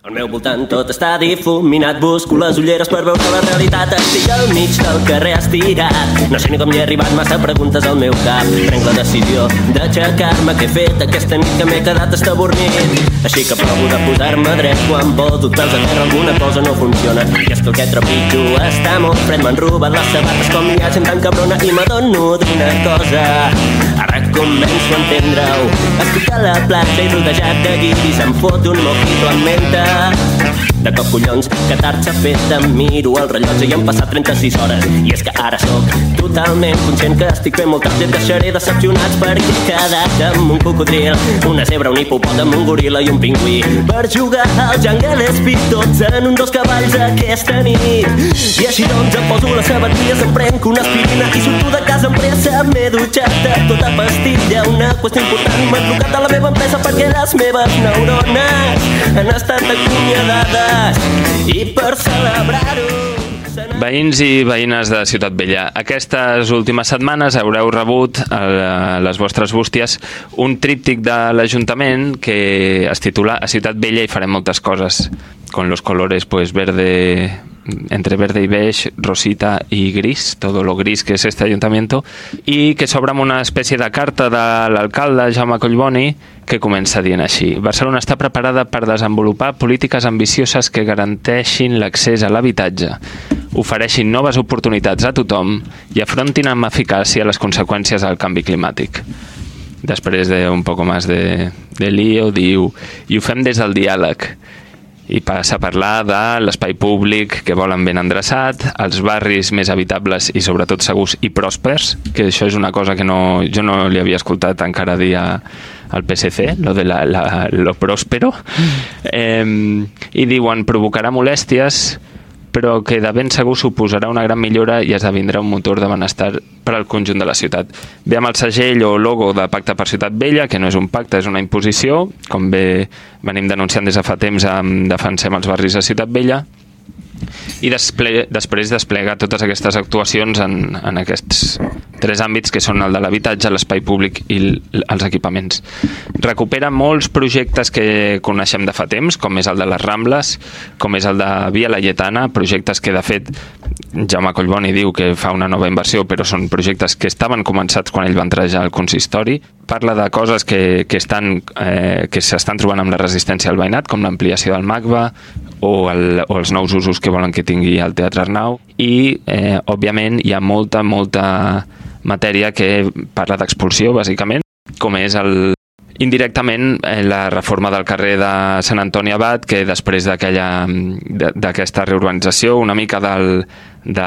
Al meu voltant tot està difuminat, busco les ulleres per veure la realitat. Estic al mig del carrer estirat, no sé ni com hi he arribat, massa preguntes al meu cap. Prenc la decisió d'aixecar-me, que he fet aquesta nit que m'he quedat estabornit. Així que provo de posar-me dret quan vol, peus a terra alguna cosa no funciona. I és que el que trepitjo està molt fred, m'han robat les sabates com hi ha gent tan cabrona i m'adono d'una cosa. Ara començo a entendre-ho. Estic a la platja i rodejat de guiris, em fot un mojito amb menta de cop collons, que tard s'ha fet em miro el rellotge i han passat 36 hores. I és que ara sóc totalment conscient que estic fent molt tard i et deixaré decepcionats perquè he quedat amb un cocodril una zebra, un hipopòtam, un goril·la i un pingüí. Per jugar al Jungle Speed tots en un dos cavalls aquesta nit. I així doncs em poso les sabatilles em prenc una aspirina i surto de casa amb pressa. M'he dutxat de tota pastilla una qüestió important. M'ha trucat a la meva empresa perquè les meves neurones han estat acomiadades i per celebrar-ho Veïns i veïnes de Ciutat Vella, aquestes últimes setmanes haureu rebut a les vostres bústies un tríptic de l'Ajuntament que es titula A Ciutat Vella i farem moltes coses, con los colores pues verde, entre verde y beige, rosita y gris, todo lo gris que es este ayuntamiento, i que s'obre una espècie de carta de l'alcalde Jaume Collboni que comença dient així. Barcelona està preparada per desenvolupar polítiques ambicioses que garanteixin l'accés a l'habitatge, ofereixin noves oportunitats a tothom i afrontin amb eficàcia les conseqüències del canvi climàtic. Després d'un poc més de, de lío, diu, i ho fem des del diàleg, i passa a parlar de l'espai públic que volen ben endreçat, els barris més habitables i sobretot segurs i pròspers, que això és una cosa que no, jo no li havia escoltat encara dir a, al PSC, lo de la, la, lo próspero, eh, i diuen provocarà molèsties però que de ben segur suposarà una gran millora i esdevindrà un motor de benestar per al conjunt de la ciutat. Ve amb el segell o logo de Pacte per Ciutat Vella, que no és un pacte, és una imposició, com bé venim denunciant des de fa temps amb Defensem els barris de Ciutat Vella, i després desplegar totes aquestes actuacions en, en aquests tres àmbits que són el de l'habitatge, l'espai públic i els equipaments. Recupera molts projectes que coneixem de fa temps, com és el de les Rambles, com és el de Via Laietana, projectes que de fet Jaume Collboni diu que fa una nova inversió, però són projectes que estaven començats quan ell va entrar ja al consistori. Parla de coses que, que estan eh, que s'estan trobant amb la resistència al veïnat, com l'ampliació del MACBA o, el, o els nous usos que volen que tingui el Teatre Arnau. I, eh, òbviament, hi ha molta, molta matèria que parla d'expulsió, bàsicament, com és el, indirectament eh, la reforma del carrer de Sant Antoni Abat, que després d'aquesta reurbanització, una mica del, de,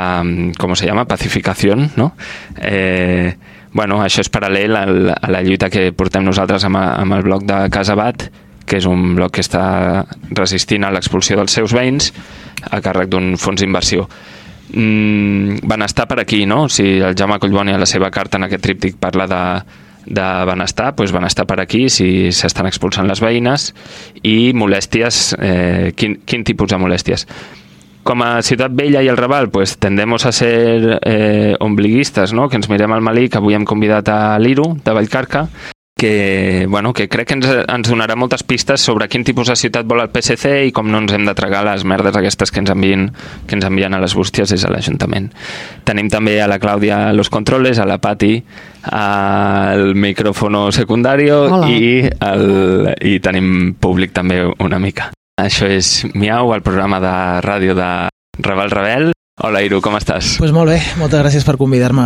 com se llama, pacificació, no? Eh, bueno, això és paral·lel al, a la lluita que portem nosaltres amb, amb el bloc de Casa Bat, que és un bloc que està resistint a l'expulsió dels seus veïns a càrrec d'un fons d'inversió. Mm, benestar per aquí, no? Si el Jaume Collboni a la seva carta en aquest tríptic parla de, de benestar, doncs benestar per aquí si s'estan expulsant les veïnes i molèsties, eh, quin, quin tipus de molèsties? Com a Ciutat Vella i el Raval, pues, tendemos a ser eh, ombliguistes, no? que ens mirem al Malí, que avui hem convidat a l'Iru, de Vallcarca, que, bueno, que crec que ens, ens donarà moltes pistes sobre quin tipus de ciutat vol el PSC i com no ens hem de tragar les merdes aquestes que ens envien, que ens envien a les bústies des de l'Ajuntament. Tenim també a la Clàudia los controles, a la Pati al micròfono secundari i, el, i tenim públic també una mica. Això és Miau, el programa de ràdio de Raval Rebel. Hola, Iru, com estàs? Pues molt bé, moltes gràcies per convidar-me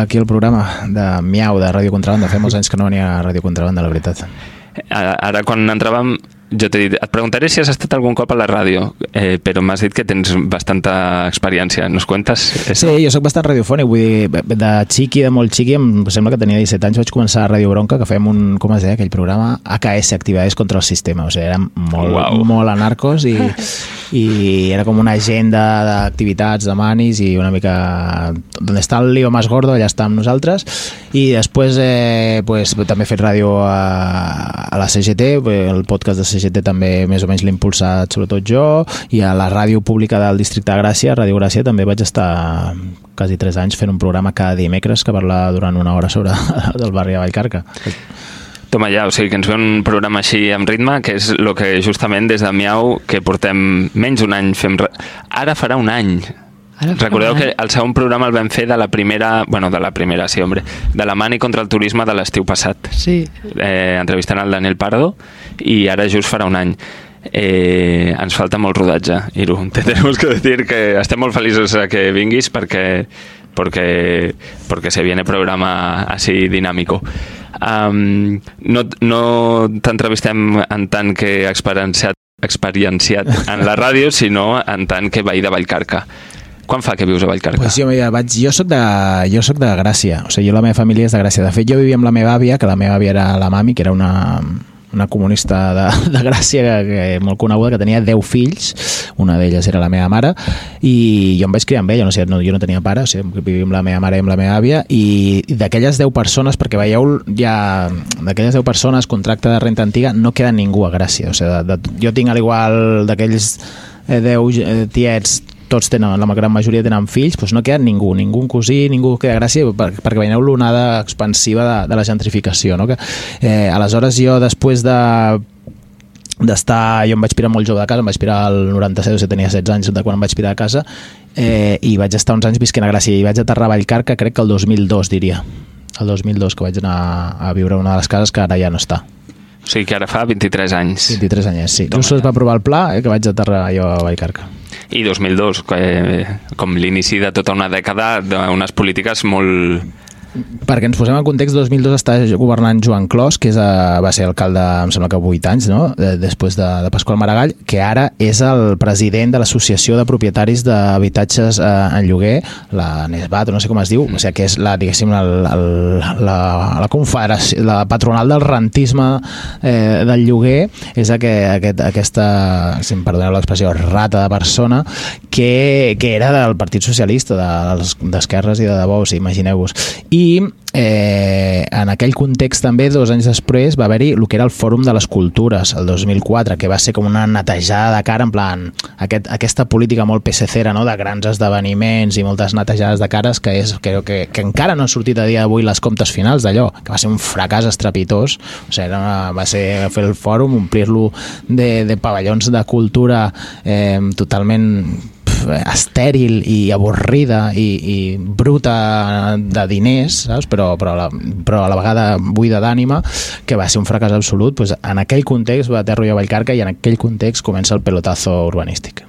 aquí al programa de Miau, de Ràdio Contrabanda. Fa molts anys que no venia a Ràdio Contrabanda, la veritat. Ara, ara quan entràvem jo t'he dit, et preguntaré si has estat algun cop a la ràdio, eh, però m'has dit que tens bastanta experiència. Nos cuentes? Eso? Sí, jo sóc bastant radiofònic, vull dir, de xiqui, de molt xiqui, em sembla que tenia 17 anys, vaig començar a Ràdio Bronca, que fèiem un, com es deia, aquell programa, AKS, Actividades contra el Sistema, o sigui, érem molt, wow. molt anarcos i, i era com una agenda d'activitats, de manis i una mica... D'on està el lío més gordo, allà està amb nosaltres, i després eh, pues, també he fet ràdio a, a la CGT, el podcast de CGT CGT també més o menys l'he impulsat sobretot jo i a la ràdio pública del districte de Gràcia, Ràdio Gràcia, també vaig estar quasi 3 anys fent un programa cada dimecres que parla durant una hora sobre el barri de Vallcarca. Toma ja, o sigui que ens ve un programa així amb ritme, que és el que justament des de Miau, que portem menys d'un any fem... Ara farà un any Ara Recordeu que el segon programa el vam fer de la primera, bueno, de la primera, sí, hombre, de la Mani contra el turisme de l'estiu passat. Sí. Eh, entrevistant el Daniel Pardo i ara just farà un any. Eh, ens falta molt rodatge, Iru. Te tenemos que decir que estem molt feliços que vinguis perquè porque, porque se viene programa así dinámico. Um, no no t'entrevistem en tant que experienciat, experienciat en la ràdio, sinó en tant que veí de Vallcarca. Quan fa que vius a Vallcarca? Pues jo, mira, vaig, jo, soc de, jo soc de Gràcia, o sigui, jo la meva família és de Gràcia. De fet, jo vivia amb la meva àvia, que la meva àvia era la mami, que era una, una comunista de, de Gràcia que, que, molt coneguda, que tenia 10 fills, una d'elles era la meva mare, i jo em vaig criar amb ella, no sé, no, jo no tenia pare, o sigui, vivia amb la meva mare i amb la meva àvia, i d'aquelles 10 persones, perquè veieu, ja d'aquelles 10 persones, contracte de renta antiga, no queda ningú a Gràcia, o sigui, de, de, jo tinc a l'igual d'aquells 10 eh, tiets tots tenen, la gran majoria tenen fills, doncs no queda ningú, ningú cosí, ningú queda gràcia, per, perquè veieu l'onada expansiva de, de la gentrificació. No? Que, eh, aleshores jo, després de d'estar, jo em vaig pirar molt jove de casa, em vaig pirar al 97, o sigui, tenia 16 anys de quan em vaig pirar de casa, eh, i vaig estar uns anys visquent a Gràcia, i vaig aterrar a Vallcarca, crec que el 2002, diria. El 2002, que vaig anar a viure a una de les cases que ara ja no està. O sigui que ara fa 23 anys. 23 anys, sí. Just es va aprovar el pla eh, que vaig aterrar jo a Vallcarca i 2002, que, com l'inici de tota una dècada d'unes polítiques molt, perquè ens posem en context, 2002 està governant Joan Clos, que és a, va ser alcalde, em sembla que 8 anys, no? de, després de, de Pasqual Maragall, que ara és el president de l'Associació de Propietaris d'Habitatges eh, en Lloguer, la NESBAT, no sé com es diu, mm. o sigui, que és la, diguéssim, el, la, la confederació, la patronal del rentisme eh, del lloguer, és aquest, aquest, aquesta, si em perdoneu l'expressió, rata de persona, que, que era del Partit Socialista, d'esquerres de, i de debò, imagineu-vos. I eh, en aquell context també, dos anys després, va haver-hi el que era el Fòrum de les Cultures, el 2004, que va ser com una netejada de cara, en plan, aquest, aquesta política molt PSCera, no?, de grans esdeveniments i moltes netejades de cares, que és crec que, que encara no han sortit a dia d'avui les comptes finals d'allò, que va ser un fracàs estrepitós, o sigui, era una, va ser fer el fòrum, omplir-lo de, de pavellons de cultura eh, totalment estèril i avorrida i, i bruta de diners, saps? Però, però, a la, però a la vegada buida d'ànima, que va ser un fracàs absolut, pues, en aquell context va Terro i a Vallcarca i en aquell context comença el pelotazo urbanístic.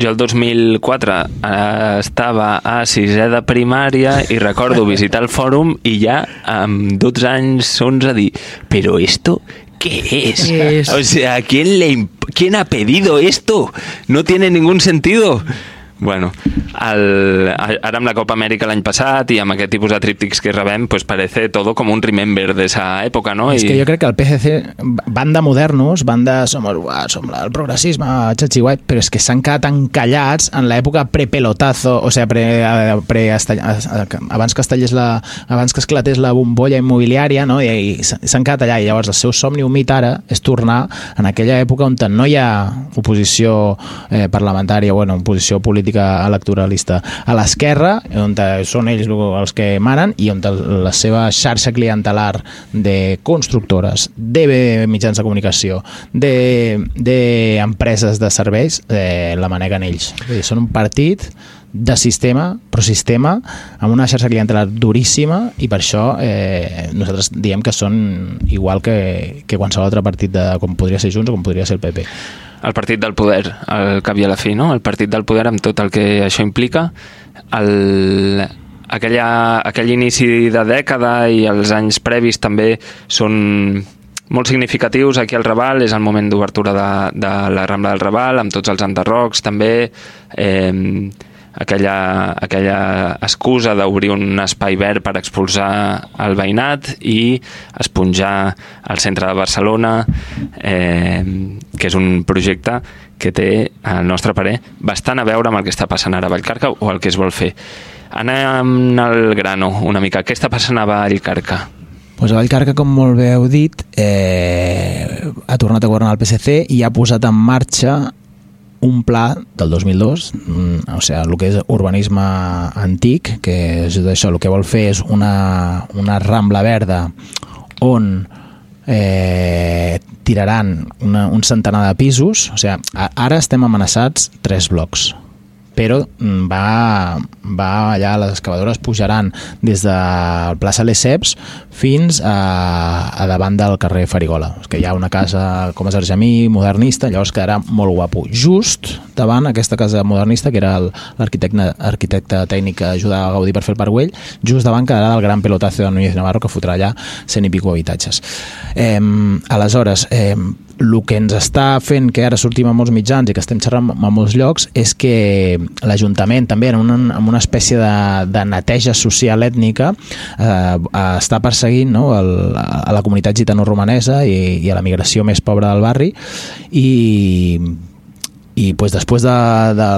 Jo el 2004 eh, estava a sisè de primària i recordo visitar el fòrum i ja amb 12 anys, 11, dir però esto ¿Qué es? ¿Qué es? O sea, ¿quién, le ¿quién ha pedido esto? No tiene ningún sentido. Bueno, el, ara amb la Copa Amèrica l'any passat i amb aquest tipus de tríptics que rebem, pues parece todo como un remember de esa època, ¿no? És I... que jo crec que el PCC van de modernos, van de som, uah, som el progressisme, xachi guai, però és que s'han quedat encallats en l'època pre-pelotazo, o sigui, pre, pre abans que estallés la, abans que esclatés la bombolla immobiliària, no? I, i s'han quedat allà, i llavors el seu somni humit ara és tornar en aquella època on no hi ha oposició eh, parlamentària, bueno, oposició política política electoralista a l'esquerra, on són ells els que manen i on la seva xarxa clientelar de constructores, de mitjans de comunicació, d'empreses de, de serveis, eh, la maneguen ells. Dir, són un partit de sistema, però sistema amb una xarxa clientelar duríssima i per això eh, nosaltres diem que són igual que, que qualsevol altre partit de, com podria ser Junts o com podria ser el PP el partit del poder, al cap i a la fi, no? El partit del poder amb tot el que això implica, el, aquella, aquell inici de dècada i els anys previs també són molt significatius aquí al Raval, és el moment d'obertura de, de la Rambla del Raval, amb tots els enderrocs també, eh, aquella, aquella excusa d'obrir un espai verd per expulsar el veïnat i esponjar el centre de Barcelona, eh, que és un projecte que té, al nostre parer, bastant a veure amb el que està passant ara a Vallcarca o el que es vol fer. Anem al grano una mica. Què està passant a Vallcarca? Pues a Vallcarca, com molt bé heu dit, eh, ha tornat a governar el PSC i ha posat en marxa un pla del 2002, mm, o sigui, el que és urbanisme antic, que és això, el que vol fer és una, una rambla verda on eh, tiraran una, un centenar de pisos, o sigui, ara estem amenaçats tres blocs però mm, va, va allà, les excavadores pujaran des de plaça Lesseps fins a, a davant del carrer Farigola, que hi ha una casa com a Argemí, modernista, llavors quedarà molt guapo. Just davant aquesta casa modernista, que era l'arquitecte arquitecte tècnic que ajudava a Gaudí per fer el Parguell, just davant quedarà el gran pelotazo de Núñez Navarro que fotrà allà cent i pico habitatges. Eh, aleshores, eh, el que ens està fent que ara sortim a molts mitjans i que estem xerrant a molts llocs és que l'Ajuntament també en una, en una espècie de, de neteja social ètnica eh, està perseguint no, el, a la comunitat gitano-romanesa i, i a la migració més pobra del barri i i pues, després de, de,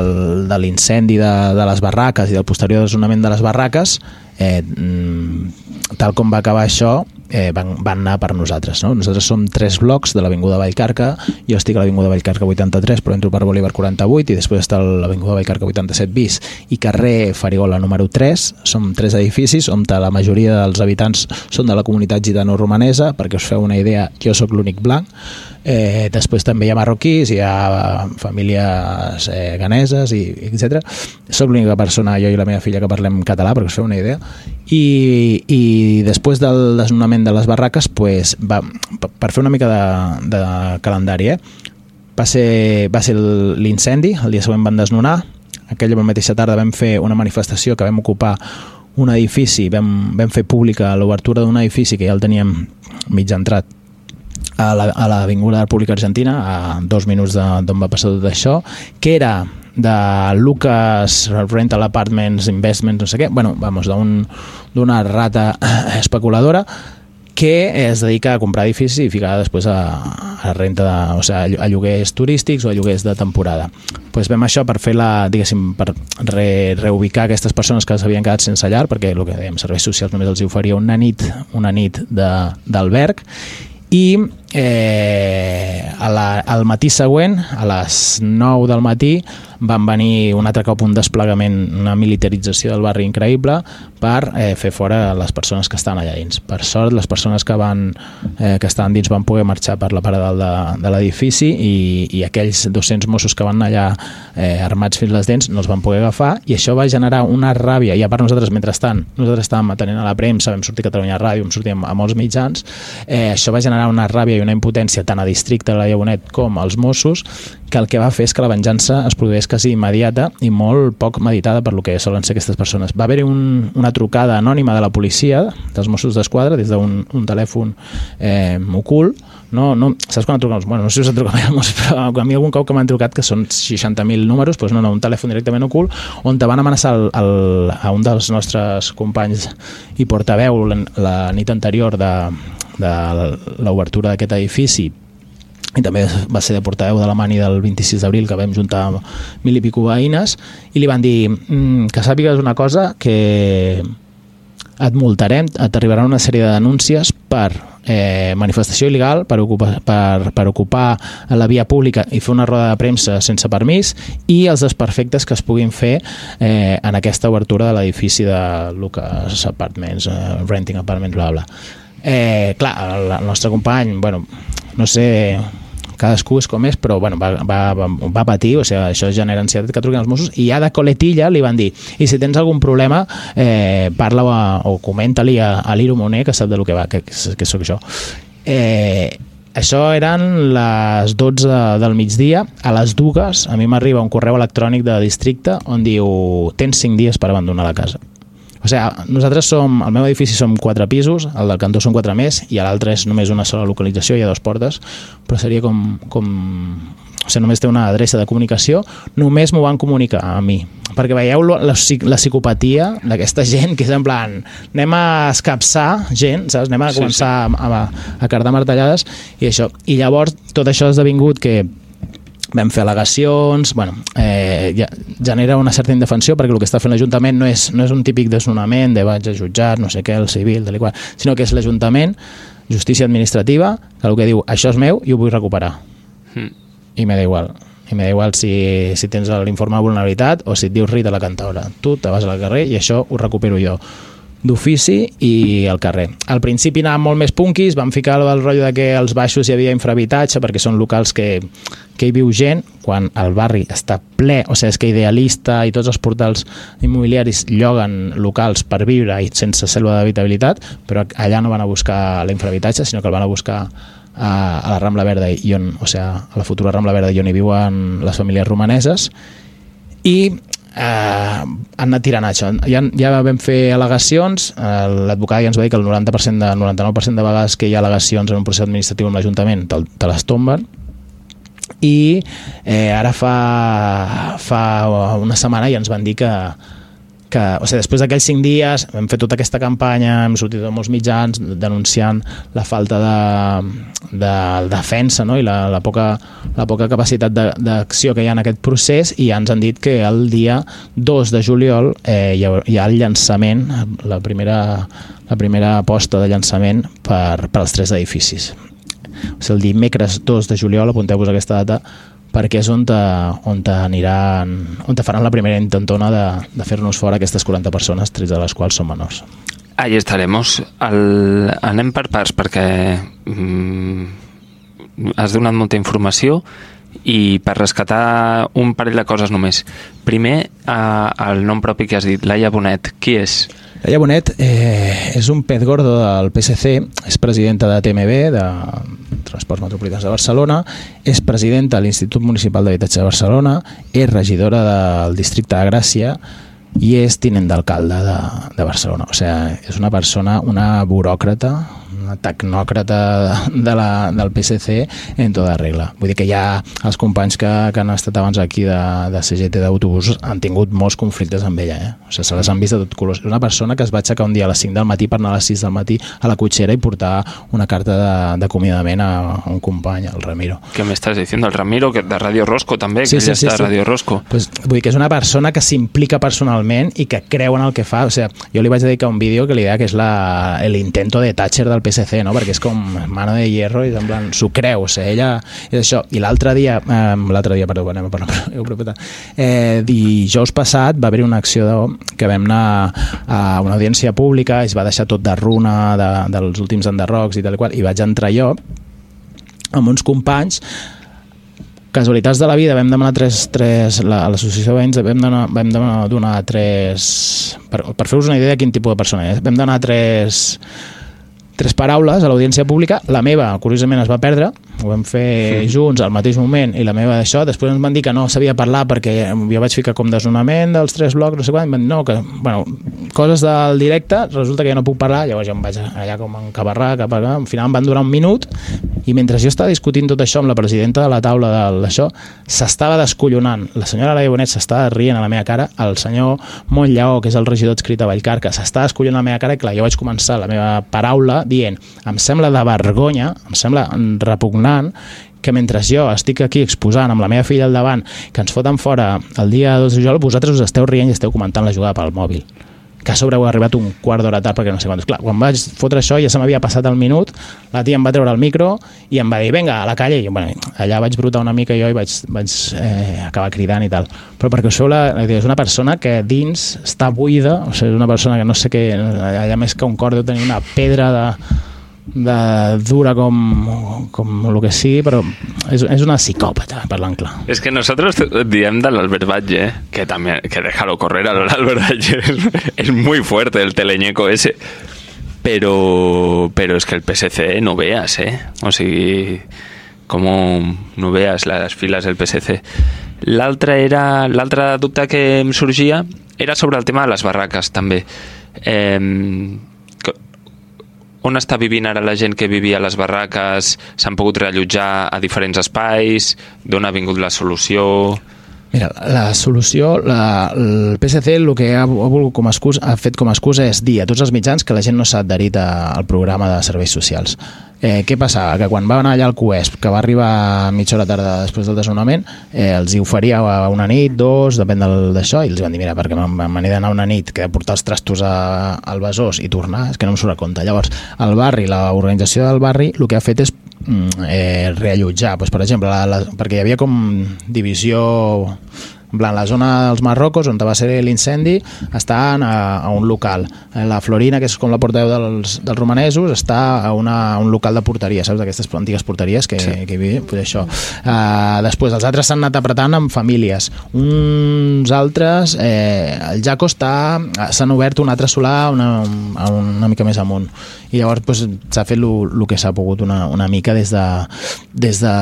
de l'incendi de, de les barraques i del posterior desnonament de les barraques eh, mm, tal com va acabar això eh, van, van anar per nosaltres. No? Nosaltres som tres blocs de l'Avinguda Vallcarca, jo estic a l'Avinguda Vallcarca 83, però entro per Bolívar 48 i després està l'Avinguda Vallcarca 87 bis i carrer Farigola número 3. Som tres edificis on la majoria dels habitants són de la comunitat gitano-romanesa, perquè us feu una idea, jo sóc l'únic blanc, Eh, després també hi ha marroquís, hi ha famílies eh, ganeses, i, etc. Soc l'única persona, jo i la meva filla, que parlem català, perquè us feu una idea. I, i després del desnonament de les barraques, pues, va, per fer una mica de, de calendari, eh? va ser, va ser l'incendi, el dia següent van desnonar, aquella mateixa tarda vam fer una manifestació que vam ocupar un edifici, vam, vam fer pública l'obertura d'un edifici que ja el teníem mig entrat a l'Avinguda la, República Argentina, a dos minuts d'on va passar tot això, que era de Lucas Rental Apartments Investments, no sé què, bueno, vamos, d'una un, rata especuladora que es dedica a comprar edificis i ficar després a, a renta, de, o sigui, a lloguers turístics o a lloguers de temporada. Pues vam això per fer la, diguéssim, per re, reubicar aquestes persones que s'havien quedat sense llar, perquè el que dèiem, serveis socials només els oferia una nit, una nit d'alberg, i eh, a la, al matí següent, a les 9 del matí, van venir un altre cop un desplegament, una militarització del barri increïble per eh, fer fora les persones que estan allà dins. Per sort, les persones que, van, eh, que estaven dins van poder marxar per la paradal de, de l'edifici i, i aquells 200 Mossos que van allà eh, armats fins les dents no els van poder agafar i això va generar una ràbia, i a part nosaltres, mentrestant, nosaltres estàvem atenent a la premsa, vam sortir a Catalunya Ràdio, vam sortir a molts mitjans, eh, això va generar una ràbia i una impotència tant a districte de la Lleonet com als Mossos que el que va fer és que la venjança es produeix quasi immediata i molt poc meditada per lo que solen ser aquestes persones. Va haver-hi un, una trucada anònima de la policia, dels Mossos d'Esquadra, des d'un un telèfon eh, ocult, no, no, saps quan truquen? Bueno, no sé si us han trucat mai però a mi algun cop que m'han trucat, que són 60.000 números, doncs no, no, un telèfon directament ocult, on te van amenaçar el, el, a un dels nostres companys i portaveu la, la nit anterior de, de l'obertura d'aquest edifici i també va ser de portaveu de la mani del 26 d'abril que vam juntar mil i pico veïnes i li van dir mm, que sàpigues una cosa que et multarem, et una sèrie de denúncies per eh, manifestació il·legal, per ocupar, per, per ocupar la via pública i fer una roda de premsa sense permís i els desperfectes que es puguin fer eh, en aquesta obertura de l'edifici de Lucas Apartments, eh, Renting Apartments, bla, bla. Eh, clar, el, el nostre company, bueno, no sé cadascú és com és, però bueno, va, va, va, patir, o sigui, això genera ansietat que truquen els Mossos, i ja de coletilla li van dir, i si tens algun problema, eh, parla o, o comenta-li a, a l'Iro Moner, que sap de lo que va, que, que sóc jo. Eh, això eren les 12 del migdia. A les dues a mi m'arriba un correu electrònic de districte on diu tens 5 dies per abandonar la casa. O sigui, nosaltres som, al meu edifici som quatre pisos, el del cantó són quatre més, i a l'altre és només una sola localització, hi ha dues portes, però seria com, com o sigui, només té una adreça de comunicació, només m'ho van comunicar a mi. Perquè veieu la, la, la psicopatia d'aquesta gent, que és en plan, anem a escapçar gent, saps? Anem a començar sí, sí. a, a, a cardar martellades i això. I llavors tot això ha esdevingut que vam fer al·legacions, bueno, eh, ja, genera una certa indefensió perquè el que està fent l'Ajuntament no, és, no és un típic desnonament de vaig a jutjar, no sé què, el civil, de l'igual, sinó que és l'Ajuntament, justícia administrativa, que el que diu això és meu i ho vull recuperar. Mm. I me da igual. I me da igual si, si tens l'informe de vulnerabilitat o si et dius Rita la cantaora. Tu te vas al carrer i això ho recupero jo d'ofici i el carrer. Al principi anàvem molt més punquis, vam ficar el, el rotllo de que als baixos hi havia infrahabitatge perquè són locals que, que hi viu gent, quan el barri està ple, o sigui, és que Idealista i tots els portals immobiliaris lloguen locals per viure i sense selva d'habitabilitat, però allà no van a buscar l'infrahabitatge, sinó que el van a buscar a, a la Rambla Verda i on, o sigui, a la futura Rambla Verda i on hi viuen les famílies romaneses i eh, han anat tirant això. Ja, ja vam fer al·legacions, eh, l'advocat ja ens va dir que el 90% de, 99% de vegades que hi ha al·legacions en un procés administratiu en l'Ajuntament te, te les tomben, i eh, ara fa, fa una setmana ja ens van dir que, que, o sigui, després d'aquells cinc dies hem fet tota aquesta campanya, hem sortit a molts mitjans denunciant la falta de, de defensa no? i la, la, poca, la poca capacitat d'acció que hi ha en aquest procés i ja ens han dit que el dia 2 de juliol eh, hi, ha, hi ha el llançament, la primera, la primera aposta de llançament per, per als tres edificis. O sigui, el dimecres 2 de juliol, apunteu-vos aquesta data, perquè és on, te, on, te aniran, on te faran la primera intentona de, de fer-nos fora aquestes 40 persones, 13 de les quals són menors. Ahí estaremos. El... Anem per parts perquè mm, has donat molta informació i per rescatar un parell de coses només. Primer, eh, el nom propi que has dit, Laia Bonet, qui és? Laia Bonet eh, és un pet gordo del PSC, és presidenta de TMB, de Transports Metropolitans de Barcelona, és presidenta de l'Institut Municipal d'Habitatge de Barcelona, és regidora del districte de Gràcia i és tinent d'alcalde de, de Barcelona. O sigui, és una persona, una buròcrata, tecnòcrata de la, del PSC en tota regla. Vull dir que ja els companys que, que han estat abans aquí de, de CGT d'autobús han tingut molts conflictes amb ella, eh? o sigui, se les han vist de tot colors. És una persona que es va aixecar un dia a les 5 del matí per anar a les 6 del matí a la cotxera i portar una carta d'acomiadament a, a un company, el Ramiro. Què m'estàs dient? El Ramiro, que de Radio Rosco també, sí, que sí, sí, està sí. Radio Rosco. Pues, vull dir que és una persona que s'implica personalment i que creu en el que fa. O sigui, jo li vaig dedicar un vídeo que li deia que és l'intento de Thatcher del PSC PSC, no? perquè és com mano de hierro i semblant, s'ho creu, sigui, ella és això. I l'altre dia, eh, l'altre dia, perdó, anem a parlar, eh, dijous passat va haver una acció de, que vam anar a una audiència pública, es va deixar tot de runa de, dels últims enderrocs i tal i qual, i vaig entrar jo amb uns companys casualitats de la vida vam demanar tres, tres a l'associació de veïns vam demanar, vam demanar donar tres per, per fer-vos una idea de quin tipus de persona és vam demanar tres tres paraules a l'audiència pública. La meva, curiosament, es va perdre, ho vam fer junts al mateix moment i la meva d'això. Després ens van dir que no sabia parlar perquè jo vaig ficar com desnonament dels tres blocs, no sé quan, van no, que, bueno, coses del directe, resulta que jo no puc parlar, llavors jo em vaig allà com encabarrar, cap allà, al final em van durar un minut i mentre jo estava discutint tot això amb la presidenta de la taula d'això, s'estava descollonant. La senyora Laia Bonet s'estava rient a la meva cara, el senyor Montllaó, que és el regidor adscrit a Vallcarca, s'estava descollonant a la meva cara i clar, jo vaig començar la meva paraula dient em sembla de vergonya, em sembla repugnant que mentre jo estic aquí exposant amb la meva filla al davant que ens foten fora el dia 2 de juliol, vosaltres us esteu rient i esteu comentant la jugada pel mòbil que a sobre heu arribat un quart d'hora tard perquè no sé quantos. Clar, quan vaig fotre això ja se m'havia passat el minut, la tia em va treure el micro i em va dir, vinga, a la calle, i bueno, allà vaig brotar una mica jo i vaig, vaig eh, acabar cridant i tal. Però perquè això la, és una persona que dins està buida, o sigui, és una persona que no sé què, allà més que un cor deu tenir una pedra de, de dura com, com el que sigui, però és, és una psicòpata, parlant clar. És que nosaltres diem de l'Albert Batlle, que també, que déjalo correr a l'Albert Batlle, és, és muy fuerte el teleñeco ese, però, però és que el PSC no veas, eh? O sigui, com no veas les files del PSC. L'altre era l'altre dubte que em sorgia era sobre el tema de les barraques, també. Eh, on està vivint ara la gent que vivia a les barraques? S'han pogut reallotjar a diferents espais? D'on ha vingut la solució? Mira, la solució, la, el PSC el que ha, volgut com excusa, ha fet com a excusa és dir a tots els mitjans que la gent no s'ha adherit al programa de serveis socials. Eh, què passava? Que quan va anar allà al QESP, que va arribar mitja hora tarda després del desnonament, eh, els hi oferia una nit, dos, depèn d'això, i els van dir, mira, perquè m'he d'anar una nit, que portar els trastos a, al besòs i tornar, és que no em surt a compte. Llavors, el barri, l'organització del barri, el que ha fet és mm, eh, reallotjar, doncs, per exemple, la, la, perquè hi havia com divisió En plan, la zona dels Marrocos, on va ser l'incendi, està a, a un local. La Florina, que és com la portaveu dels, dels romanesos, està a, una, a un local de porteria, saps? D'aquestes antigues porteries que, sí. que hi havia, pues això. Uh, després, els altres s'han anat apretant amb famílies. Uns altres, eh, el Jaco està... s'han obert un altre solar una, una mica més amunt i llavors s'ha fet el que s'ha pogut una, una mica des de, des de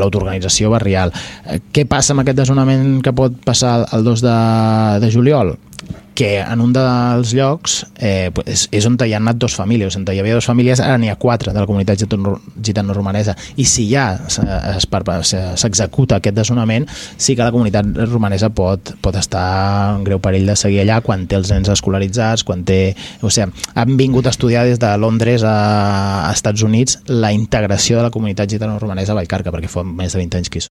l'autoorganització barrial. Eh, què passa amb aquest desnonament que pot passar el 2 de, de juliol? Que en un dels llocs eh, és, és on hi han anat dos famílies, on hi havia dues famílies, ara n'hi ha quatre de la comunitat gitano-romanesa, i si ja s'executa aquest desnonament, sí que la comunitat romanesa pot, pot estar en greu perill de seguir allà quan té els nens escolaritzats, quan té... O sigui, han vingut a estudiar des de Londres a, a Estats Units la integració de la comunitat gitano-romanesa a Vallcarca, perquè fa més de 20 anys que hi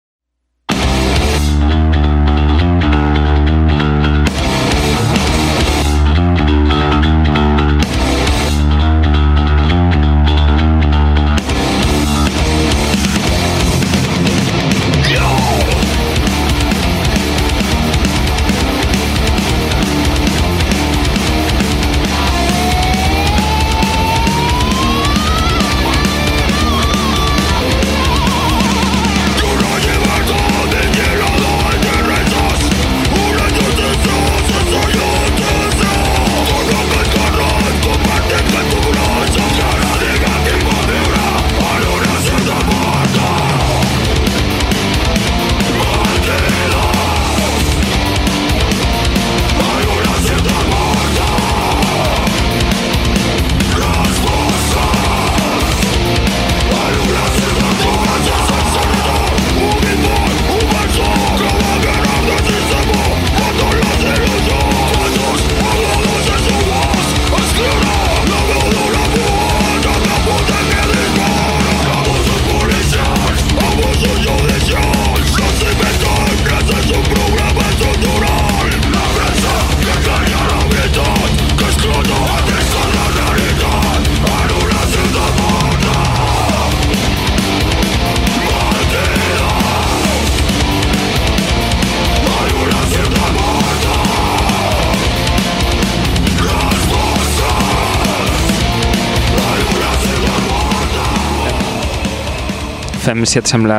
fem, si et sembla,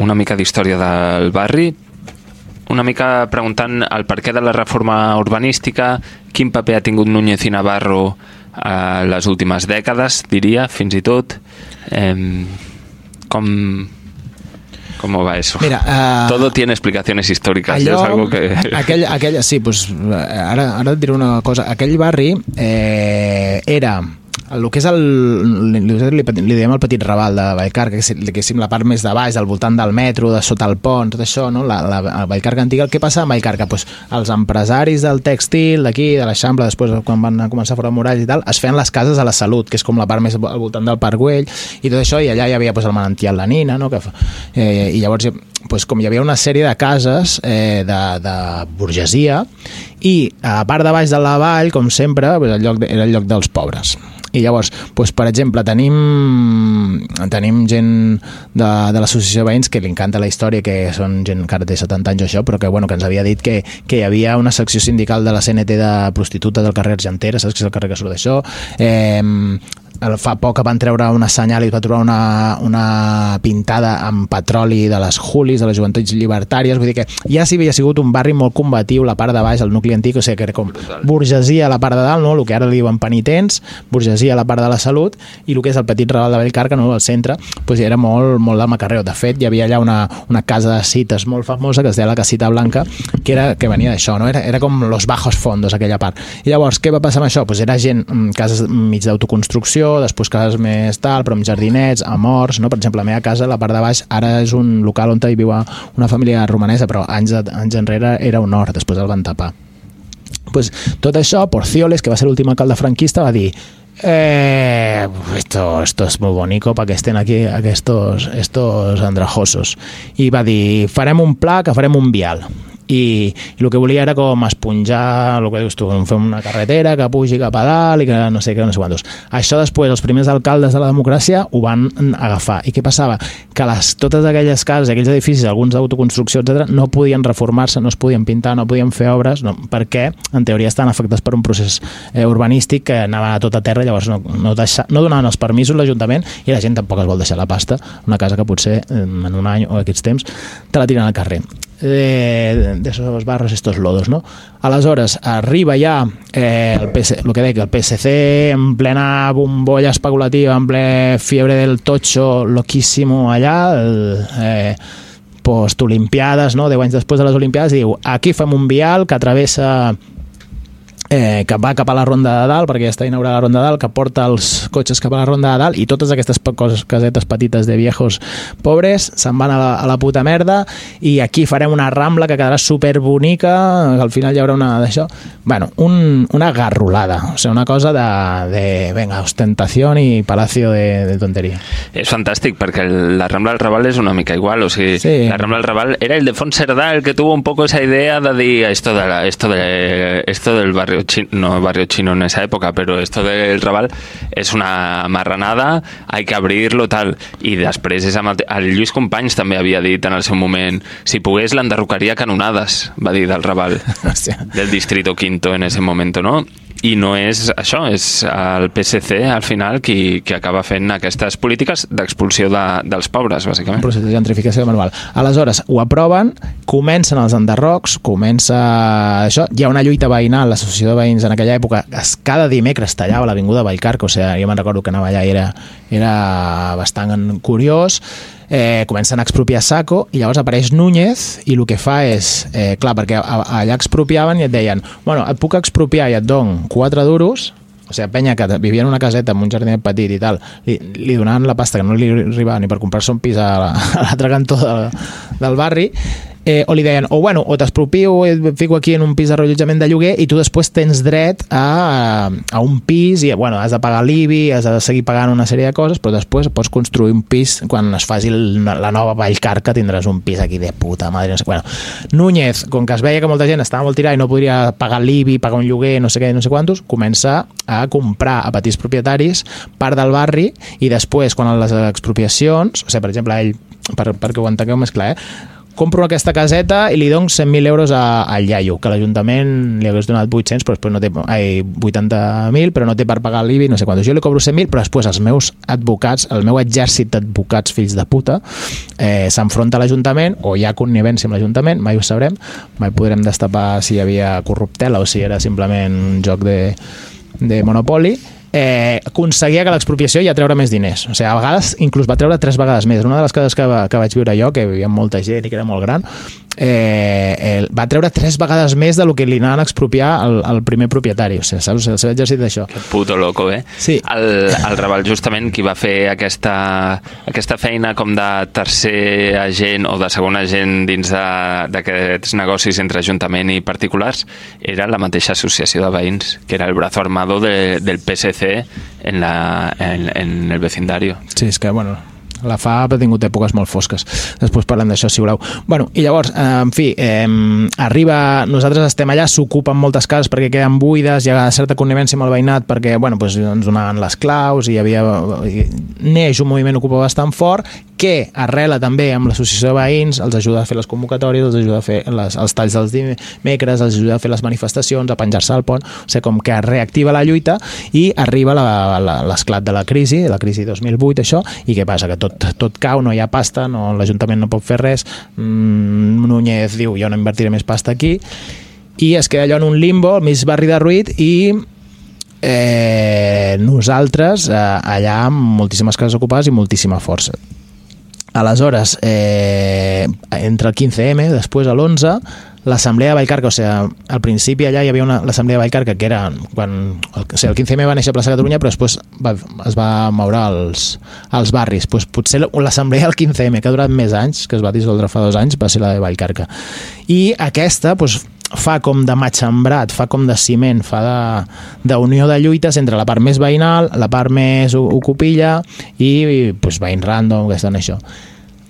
una mica d'història del barri, una mica preguntant el per què de la reforma urbanística, quin paper ha tingut Núñez i Navarro a les últimes dècades, diria, fins i tot. Eh, com, ¿Cómo va eso? Mira, uh, Todo tiene explicaciones históricas. Allò, es algo que... aquell, aquell, sí, pues, ara, ara et diré una cosa. Aquell barri eh, era el que és el... Li, li, diem el petit Raval de Vallcar, que és diguéssim, la part més de baix, al voltant del metro, de sota el pont, tot això, no? la, la, la Vallcarca antiga. El que passa a Vallcarca? Pues, els empresaris del tèxtil d'aquí, de l'Eixample, després quan van començar fora muralls i tal, es feien les cases a la Salut, que és com la part més al voltant del Parc Güell, i tot això, i allà hi havia pues, el manantial La Nina, no? que, eh, i llavors pues, com hi havia una sèrie de cases eh, de, de burgesia i a part de baix de la vall, com sempre, pues, el lloc de, era el lloc dels pobres i llavors, doncs, per exemple, tenim, tenim gent de, de l'associació de veïns que li encanta la història, que són gent que ara té 70 anys o això, però que, bueno, que ens havia dit que, que hi havia una secció sindical de la CNT de prostituta del carrer Argentera, saps que és el carrer que surt d'això? Eh, fa poc van treure una senyal i va trobar una, una pintada amb petroli de les Julis, de les joventuts llibertàries, vull dir que ja sí havia sigut un barri molt combatiu, la part de baix, el nucli antic, o sigui que era com burgesia a la part de dalt, no? el que ara li diuen penitents, burgesia a la part de la salut, i el que és el petit Raval de Bellcarca, no? al centre, doncs era molt, molt de macarreu. De fet, hi havia allà una, una casa de cites molt famosa que es deia la Casita Blanca, que, era, que venia d'això, no? era, era com los bajos fondos, aquella part. I llavors, què va passar amb això? Pues era gent, mm, cases mig d'autoconstrucció, després cases més tal, però amb jardinets, amb horts, no? per exemple, la meva casa, la part de baix, ara és un local on hi viu una família romanesa, però anys, anys enrere era un hort, després el van tapar. Pues, tot això, Porcioles, que va ser l'últim alcalde franquista, va dir Eh, esto, esto es muy bonito para que estén aquí estos, estos andrajosos. I va dir, farem un pla que farem un vial i, i el que volia era com esponjar el que dius tu, fer una carretera que pugi cap a dalt i que no sé què, no sé quantos. Això després els primers alcaldes de la democràcia ho van agafar. I què passava? Que les, totes aquelles cases, aquells edificis, alguns d'autoconstrucció, etc no podien reformar-se, no es podien pintar, no podien fer obres, no, perquè en teoria estan afectats per un procés eh, urbanístic que anava a tota terra, llavors no, no, deixa, no donaven els permisos l'Ajuntament i la gent tampoc es vol deixar la pasta, una casa que potser en un any o aquests temps te la tiren al carrer de, de esos barros, estos lodos, ¿no? Aleshores, arriba ja eh, el, PC, el que deia, el PSC en plena bombolla especulativa, en ple fiebre del tocho loquíssimo allà, el, eh, post-olimpiades, no? 10 anys després de les olimpiades, diu, aquí fem un vial que travessa eh, que va cap a la ronda de dalt, perquè ja està inaugurada la ronda de dalt, que porta els cotxes cap a la ronda de dalt, i totes aquestes coses, casetes petites de viejos pobres se'n van a la, a la puta merda, i aquí farem una rambla que quedarà super bonica, que al final hi haurà una d'això. bueno, un, una garrulada, o sigui, una cosa de, de venga, ostentació i palacio de, de tonteria. És fantàstic, perquè la Rambla del Raval és una mica igual, o sigui, sí. la Rambla del Raval era el de Fons Cerdà el que tuvo un poco esa idea de dir esto, de la, esto, de, esto del barrio barrio chino, no barrio chino en esa época, pero esto del Raval és una marranada, hay que abrir-lo, tal. I després és amb el, el Lluís Companys també havia dit en el seu moment si pogués l'enderrocaria canonades, va dir del Raval, del Distrito Quinto en ese momento, no? I no és això, és el PSC al final qui, qui acaba fent aquestes polítiques d'expulsió de, dels pobres, bàsicament. Un procés de gentrificació manual. Aleshores, ho aproven, comencen els enderrocs, comença això, hi ha una lluita veïnal, l'associació de veïns en aquella època, cada dimecres tallava l'avinguda Vallcarca, o sigui, jo me'n recordo que anava allà i era, era bastant curiós, eh, comencen a expropiar Saco i llavors apareix Núñez i el que fa és, eh, clar, perquè allà expropiaven i et deien, bueno, et puc expropiar i et don 4 duros, o sigui, penya que vivia en una caseta amb un jardí petit i tal, li, li donaven la pasta que no li arribava ni per comprar-se un pis a l'altre cantó de, del barri eh, o li deien, o bueno, o t'expropio et fico aquí en un pis de rellotjament de lloguer i tu després tens dret a, a un pis i bueno, has de pagar l'IBI has de seguir pagant una sèrie de coses però després pots construir un pis quan es faci la nova Vallcarca tindràs un pis aquí de puta madre no sé. bueno, Núñez, com que es veia que molta gent estava molt tirada i no podria pagar l'IBI pagar un lloguer, no sé què, no sé quantos comença a comprar a petits propietaris part del barri i després quan les expropiacions o sigui, per exemple, ell per, perquè ho entengueu més clar, eh? Compro aquesta caseta i li dono 100.000 euros a, al iaio, que l'Ajuntament li hagués donat 800, però després no té, ai, 80.000, però no té per pagar l'IBI, no sé quant. Jo li cobro 100.000, però després els meus advocats, el meu exèrcit d'advocats fills de puta, eh, s'enfronta a l'Ajuntament, o hi ha connivència amb l'Ajuntament, mai ho sabrem, mai podrem destapar si hi havia corruptela o si era simplement un joc de, de monopoli, eh, aconseguia que l'expropiació ja treure més diners. O sigui, a vegades inclús va treure tres vegades més. Una de les cases que, va, que vaig viure jo, que hi havia molta gent i que era molt gran, eh, eh, va treure tres vegades més de lo que li anaven a expropiar el, el primer propietari. O sigui, saps? El seu exercici d'això. Que puto loco, eh? Sí. El, el Raval, justament, qui va fer aquesta, aquesta feina com de tercer agent o de segon agent dins d'aquests negocis entre Ajuntament i particulars era la mateixa associació de veïns, que era el brazo armado de, del PSC en, la, en, en el vecindario. Sí, és que, bueno, la FAP ha tingut èpoques molt fosques. Després parlem d'això, si voleu. Bueno, i llavors, eh, en fi, eh, arriba... Nosaltres estem allà, s'ocupen moltes cases perquè queden buides, hi ha certa connivència amb el veïnat perquè, bueno, doncs ens donaven les claus i hi havia... Neix un moviment ocupa bastant fort que arrela també amb l'associació de veïns, els ajuda a fer les convocatòries, els ajuda a fer les, els talls dels dimecres, els ajuda a fer les manifestacions, a penjar-se al pont, o sigui, com que reactiva la lluita i arriba l'esclat de la crisi, la crisi 2008, això, i què passa? Que tot, tot cau, no hi ha pasta, no, l'Ajuntament no pot fer res, mm, Núñez diu jo no invertiré més pasta aquí, i es queda allò en un limbo, al mig barri de Ruït, i eh, nosaltres eh, allà amb moltíssimes cases ocupades i moltíssima força. Aleshores, eh, entre el 15M, després a l'11, l'Assemblea de Vallcarca, o sigui, al principi allà hi havia l'Assemblea de Vallcarca que era quan, o sigui, el 15M va néixer a plaça Catalunya però després va, es va moure als, als barris, pues, potser l'Assemblea del 15M que ha durat més anys, que es va dissoldre fa dos anys, va ser la de Vallcarca i aquesta pues, fa com de matxembrat, fa com de ciment, fa d'unió de, de lluites entre la part més veïnal, la part més ocupilla i, i pues, veïns random que estan això.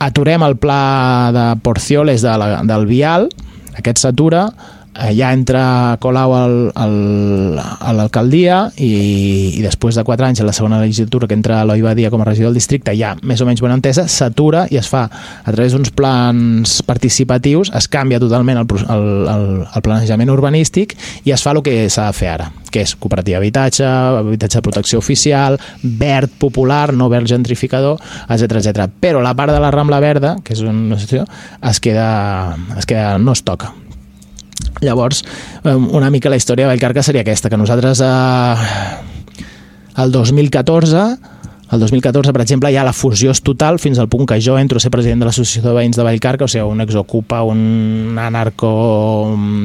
Aturem el pla de Porcioles de la, del Vial, Aquest s'atura, ja entra Colau al, al, a l'alcaldia i, i després de 4 anys, a la segona legislatura, que entra Eloi Badia com a regidor del districte, ja més o menys bona entesa, s'atura i es fa a través d'uns plans participatius, es canvia totalment el, el, el, el planejament urbanístic i es fa el que s'ha de fer ara, que és cooperativa d'habitatge, habitatge de protecció oficial, verd popular, no verd gentrificador, etc etc. Però la part de la Rambla Verda, que és una situació, es queda, es queda no es toca Llavors, una mica la història de Vallcarca seria aquesta, que nosaltres eh, el 2014 el 2014, per exemple, ha la fusió total fins al punt que jo entro a ser president de l'Associació de Veïns de Vallcarca, o sigui, un exocupa, un anarco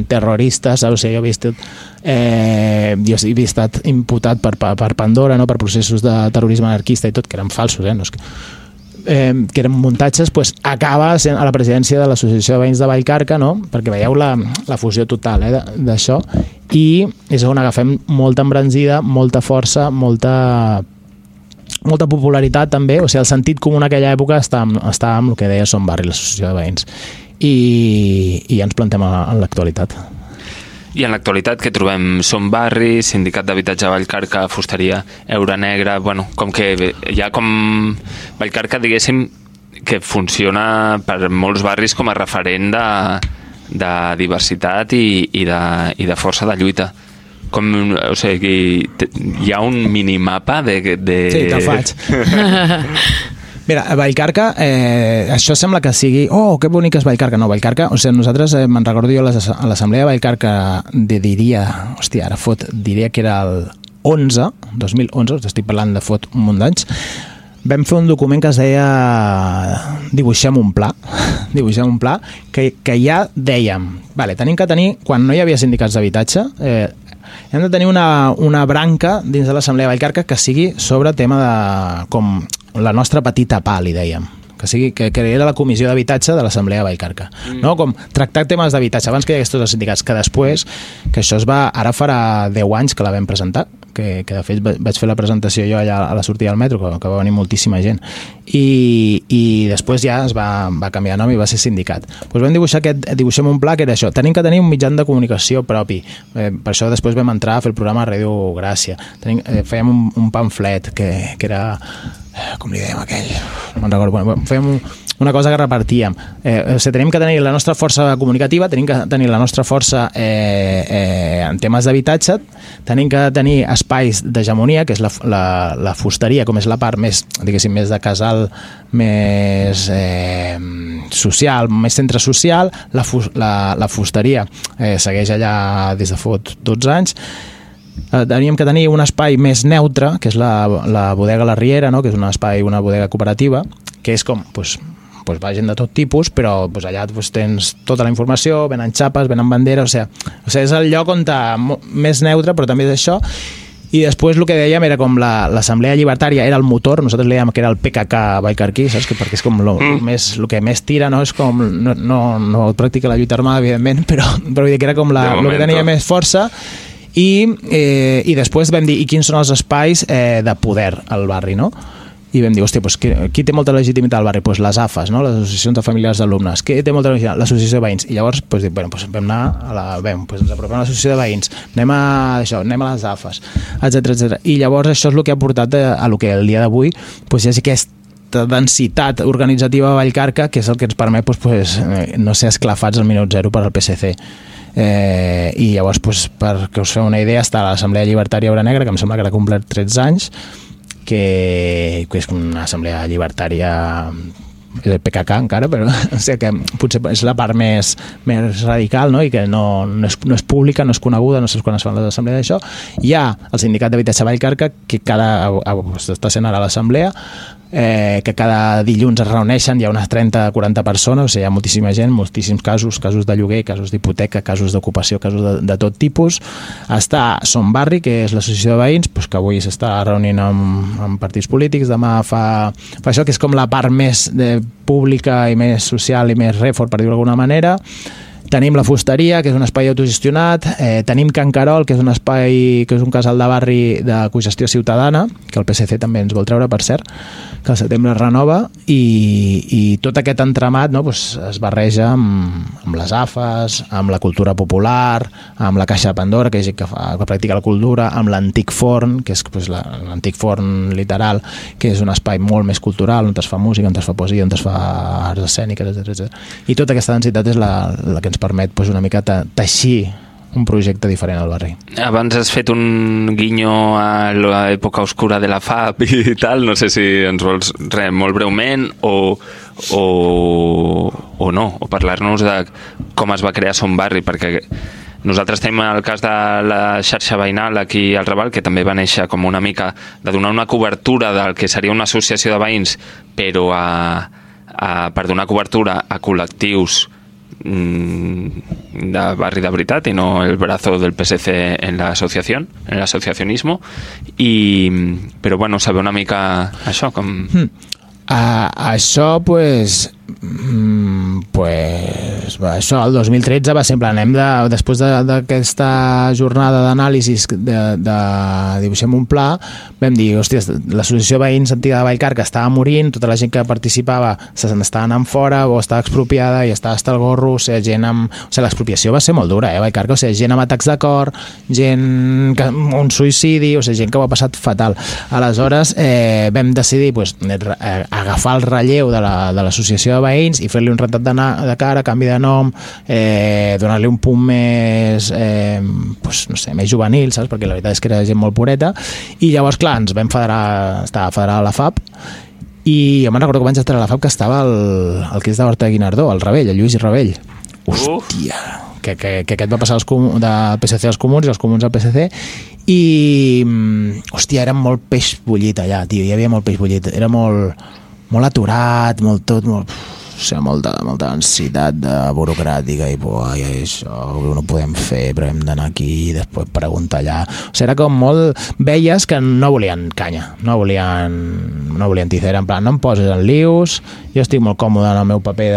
terrorista, saps? O sigui, jo havia estat, eh, jo havia estat imputat per, per Pandora, no? per processos de terrorisme anarquista i tot, que eren falsos, eh? No és que eh, que eren muntatges, pues, acaba sent a la presidència de l'Associació de Veïns de Vallcarca, no? perquè veieu la, la fusió total eh, d'això, i és on agafem molta embranzida, molta força, molta molta popularitat també, o sigui, el sentit comú en aquella època està, està amb el que deia Som Barri, l'associació de veïns, i, i ja ens plantem en l'actualitat. I en l'actualitat que trobem Som Barri, Sindicat d'Habitatge Vallcarca, Fusteria, Eura Negra, bueno, com que ha com Vallcarca, diguéssim, que funciona per molts barris com a referent de, de diversitat i, i, de, i de força de lluita com, o sigui, hi ha un minimapa de... de... Sí, te'l faig. Mira, a Vallcarca, eh, això sembla que sigui... Oh, que bonic és Vallcarca. No, Vallcarca, o sigui, nosaltres, eh, me'n recordo jo, a l'Assemblea de Vallcarca de diria... Hòstia, ara fot, diria que era el 11, 2011, estic parlant de fot un munt d'anys, vam fer un document que es deia dibuixem un pla dibuixem un pla que, que ja dèiem vale, tenim que tenir, quan no hi havia sindicats d'habitatge eh, hem de tenir una, una branca dins de l'Assemblea Vallcarca que sigui sobre tema de com la nostra petita pa, li dèiem que, sigui, que, que era la comissió d'habitatge de l'Assemblea de Vallcarca. Mm. No? Com tractar temes d'habitatge abans que hi hagués tots els sindicats, que després, que això es va, ara farà 10 anys que la vam presentar, que, que de fet vaig fer la presentació jo allà a la sortida del metro, que, que va venir moltíssima gent. I, i després ja es va, va canviar nom i va ser sindicat. Pues vam dibuixar aquest, dibuixem un pla que era això. Tenim que tenir un mitjà de comunicació propi. Eh, per això després vam entrar a fer el programa Ràdio Gràcia. Tenim, eh, fèiem un, un pamflet que, que era eh, com li dèiem aquell? No me'n recordo, bueno, fèiem un, una cosa que repartíem. Eh, o sigui, tenim que tenir la nostra força comunicativa, tenim que tenir la nostra força eh, eh, en temes d'habitatge, tenim que tenir espais d'hegemonia, que és la, la, la fusteria, com és la part més, diguéssim, més de casal, més eh, social, més centre social, la, la, la fusteria eh, segueix allà des de fot 12 anys, eh, teníem que tenir un espai més neutre, que és la, la bodega La Riera, no? que és un espai, una bodega cooperativa, que és com, pues, pues va gent de tot tipus, però pues, allà pues, tens tota la informació, venen xapes, venen banderes, o sigui, o sigui, és el lloc on està més neutre, però també és això, i després el que dèiem era com l'Assemblea la, Llibertària era el motor, nosaltres li dèiem que era el PKK Vallcarquí, saps? Que perquè és com lo, mm. més, el que més tira, no? És com, no, no, no practica la lluita armada, evidentment, però, però vull dir que era com la, el que tenia més força i, eh, i després vam dir i quins són els espais eh, de poder al barri, no? I vam dir, hòstia, pues, qui, qui té molta legitimitat al barri? Pues les AFAs, no? les associacions de familiars d'alumnes. Qui té molta legitimitat? L'associació de veïns. I llavors pues, dic, bueno, pues, vam anar a la... Vam, pues, ens apropem a l'associació de veïns, anem a, això, anem a les AFAs, etc etc. I llavors això és el que ha portat a, a lo que el dia d'avui pues, hi hagi aquesta densitat organitzativa a Vallcarca, que és el que ens permet pues, pues, eh, no ser esclafats al minut zero per al PSC. Eh, i llavors, pues, perquè us feu una idea, està l'Assemblea Llibertària Obra Negra, que em sembla que ha complert 13 anys, que, que és una assemblea llibertària el PKK encara, però o sigui que potser és la part més, més radical no? i que no, no, és, no és pública, no és coneguda, no sé quan es fan les assemblees d'això. Hi ha el sindicat d'habitatge Vallcarca, que cada, està sent ara l'assemblea, eh, que cada dilluns es reuneixen, hi ha unes 30-40 persones, o sigui, hi ha moltíssima gent, moltíssims casos, casos de lloguer, casos d'hipoteca, casos d'ocupació, casos de, de tot tipus. Està Som Barri, que és l'associació de veïns, doncs, que avui s'està reunint amb, amb partits polítics, demà fa, fa això, que és com la part més de, pública i més social i més rèfort, per dir-ho d'alguna manera, Tenim la Fusteria, que és un espai autogestionat, eh, tenim Can Carol, que és un espai, que és un casal de barri de cogestió ciutadana, que el PSC també ens vol treure, per cert, que al setembre es renova, i, i tot aquest entramat no, doncs es barreja amb, amb les AFAs, amb la cultura popular, amb la Caixa de Pandora, que és gent que, fa, que practica la cultura, amb l'antic forn, que és doncs, l'antic forn literal, que és un espai molt més cultural, on es fa música, on es fa poesia, on es fa arts escèniques, etc. I tota aquesta densitat és la, la que ens permet doncs, una mica teixir un projecte diferent al barri. Abans has fet un guinyo a l'època oscura de la FAP i tal, no sé si ens vols res, molt breument o, o, o no, o parlar-nos de com es va crear Son Barri, perquè nosaltres tenim el cas de la xarxa veïnal aquí al Raval, que també va néixer com una mica de donar una cobertura del que seria una associació de veïns, però a, a, per donar cobertura a col·lectius Mm, de barri de veritat i no el brazo del PSC en l'associació, en l'associacionisme i, però bueno, saber una mica això com... Hmm. Uh, això, pues, Mm, pues va, això, el 2013 va ser en plan, hem de, després d'aquesta de, jornada d'anàlisis de, de dibuixem un pla, vam dir, hòstia, l'associació veïns antiga de Vallcar que estava morint, tota la gent que participava se n'estava anant fora o estava expropiada i estava hasta el gorro, o sigui, gent amb... O sigui, l'expropiació va ser molt dura, eh, Vallcar, o sigui, gent amb atacs de cor, gent que, un suïcidi, o sigui, gent que ho ha passat fatal. Aleshores, eh, vam decidir pues, agafar el relleu de l'associació la, de de veïns i fer-li un retat de, de cara, canvi de nom, eh, donar-li un punt més, eh, pues, no sé, més juvenil, saps? Perquè la veritat és que era gent molt pureta. I llavors, clar, ens vam federar, estava federada a la FAP, i jo me'n recordo que vaig estar a la FAP que estava el, el que és d'Horta de Guinardó, el Rebell, el Lluís Rebell. Hòstia, que, que, que aquest va passar als com, del PSC als comuns i els comuns al PSC i mm, hòstia, era molt peix bullit allà, tio, hi havia molt peix bullit era molt, molt aturat, molt tot, molt, o sigui, molta, molta densitat de burocràtica i, i això no podem fer, però hem d'anar aquí i després preguntar allà. O sigui, era com molt... Veies que no volien canya, no volien, no volien ticera, en plan, no em poses en lius, jo estic molt còmode en el meu paper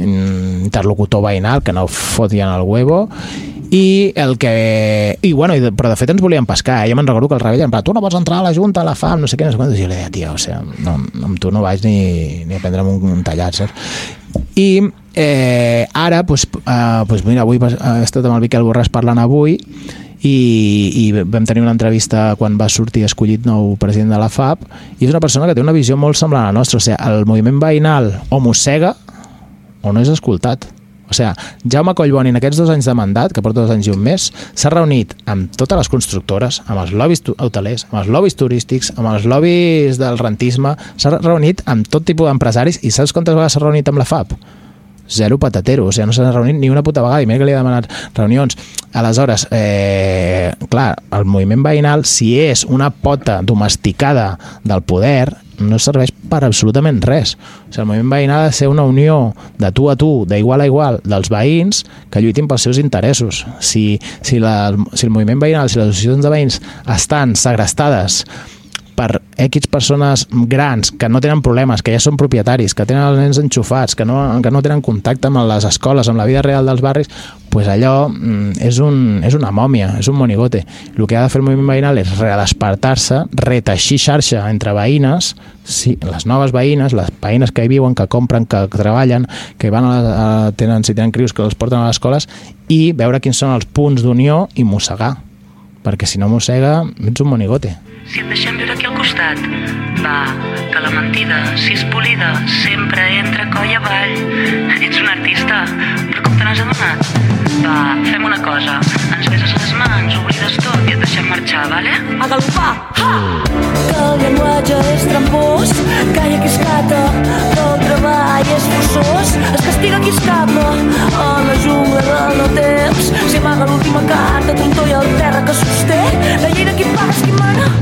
d'interlocutor mm, veïnal, que no fotien el huevo, i el que... I, bueno, però de fet ens volien pescar, eh? jo me'n recordo que el Rebell em tu no pots entrar a la Junta, a la FAM, no sé què, no sé quantos, i jo li deia, tia, o sigui, no, amb tu no vaig ni, ni a prendre'm un, un tallat, saps? I eh, ara, pues, eh, pues mira, avui he estat amb el Miquel Borràs parlant avui i, i vam tenir una entrevista quan va sortir escollit nou president de la FAP i és una persona que té una visió molt semblant a la nostra, o sigui, el moviment veïnal o mossega o no és escoltat o sigui, Jaume Collboni en aquests dos anys de mandat, que porta dos anys i un mes, s'ha reunit amb totes les constructores, amb els lobbies hotelers, amb els lobbies turístics, amb els lobbies del rentisme, s'ha reunit amb tot tipus d'empresaris i saps quantes vegades s'ha reunit amb la FAP? zero patatero, o sigui, no s'ha reunit ni una puta vegada i mira que li ha demanat reunions. Aleshores, eh, clar, el moviment veïnal, si és una pota domesticada del poder, no serveix per absolutament res. O sigui, el moviment veïnal ha de ser una unió de tu a tu, d'igual a igual, dels veïns que lluitin pels seus interessos. Si, si, la, si el moviment veïnal, si les associacions de veïns estan segrestades per X persones grans que no tenen problemes, que ja són propietaris, que tenen els nens enxufats, que no, que no tenen contacte amb les escoles, amb la vida real dels barris, pues allò mm, és, un, és una mòmia, és un monigote. El que ha de fer el moviment veïnal és redespertar-se, reteixir xarxa entre veïnes, sí, les noves veïnes, les veïnes que hi viuen, que compren, que treballen, que van a, la, a tenen, si tenen crius, que els porten a les escoles, i veure quins són els punts d'unió i mossegar perquè si no mossega ets un monigote. Si et deixem viure aquí al costat, va, la mentida, si és polida, sempre entra coll avall. Ets un artista, però com te n'has adonat? Va, fem una cosa, ens beses les mans, oblides tot i et deixem marxar, vale? A galopar! Ha! Que el llenguatge és trampós, calla qui escata, que el treball és forçós, es castiga qui escapa a la jungla del no temps, si amaga l'última carta, trontó i el terra que sosté, la llei de qui paga qui mana.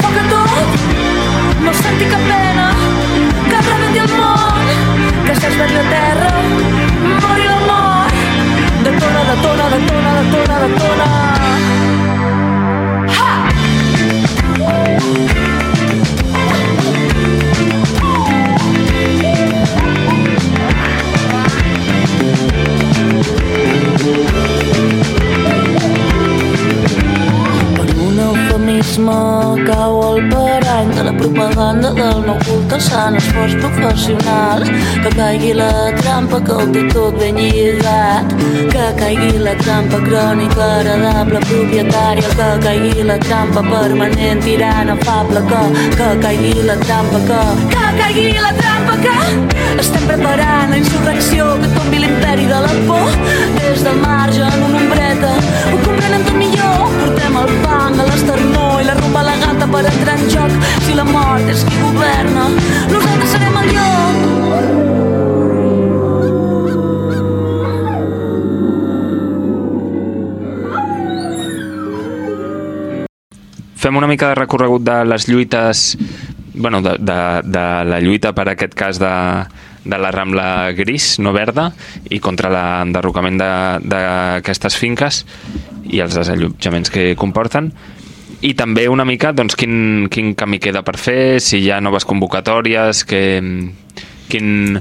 Foca tot, no senti cap pena, que rebenti el món, que s'esveri la terra, mori la mort, detona, detona, detona, detona, detona. Ha! Propaganda del nou culte sant esforç professionals que caigui la trampa que ho té tot ben lligat que caigui la trampa crònica heredable propietària que caigui la trampa permanent tirant afable que, que caigui la trampa que, que caigui la trampa que estem preparant la insurrecció que tombi l'imperi de la por des del marge en una ombreta ho comprenen tot millor portem el fang a l'esternó la rumba a la gata per entrar en joc. Si la mort és qui governa, nosaltres serem el lloc. Fem una mica de recorregut de les lluites bueno, de, de, de la lluita per aquest cas de, de la Rambla Gris, no verda, i contra l'enderrocament d'aquestes finques i els desallotjaments que comporten i també una mica doncs, quin, quin camí queda per fer, si hi ha noves convocatòries, que, quin,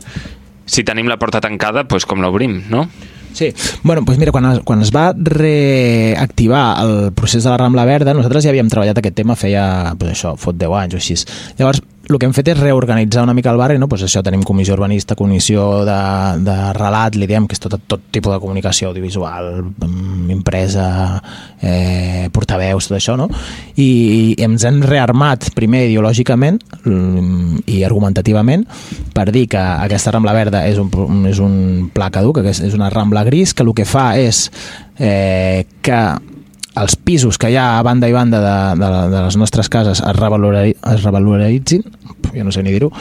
si tenim la porta tancada, doncs com l'obrim, no? Sí, bueno, doncs mira, quan es, quan es va reactivar el procés de la Rambla Verda, nosaltres ja havíem treballat aquest tema feia, doncs això, fot 10 anys o així. Llavors, el que hem fet és reorganitzar una mica el barri, no? pues això, tenim comissió urbanista, comissió de, de relat, li diem que és tot, tot tipus de comunicació audiovisual, mm, impresa, eh, portaveus, tot això, no? I, i ens hem rearmat primer ideològicament mm, i argumentativament per dir que aquesta Rambla Verda és un, és un pla caduc, que és, és una Rambla gris, que el que fa és eh, que els pisos que hi ha a banda i banda de, de, de les nostres cases es, es revaloritzin, jo no sé ni dir-ho,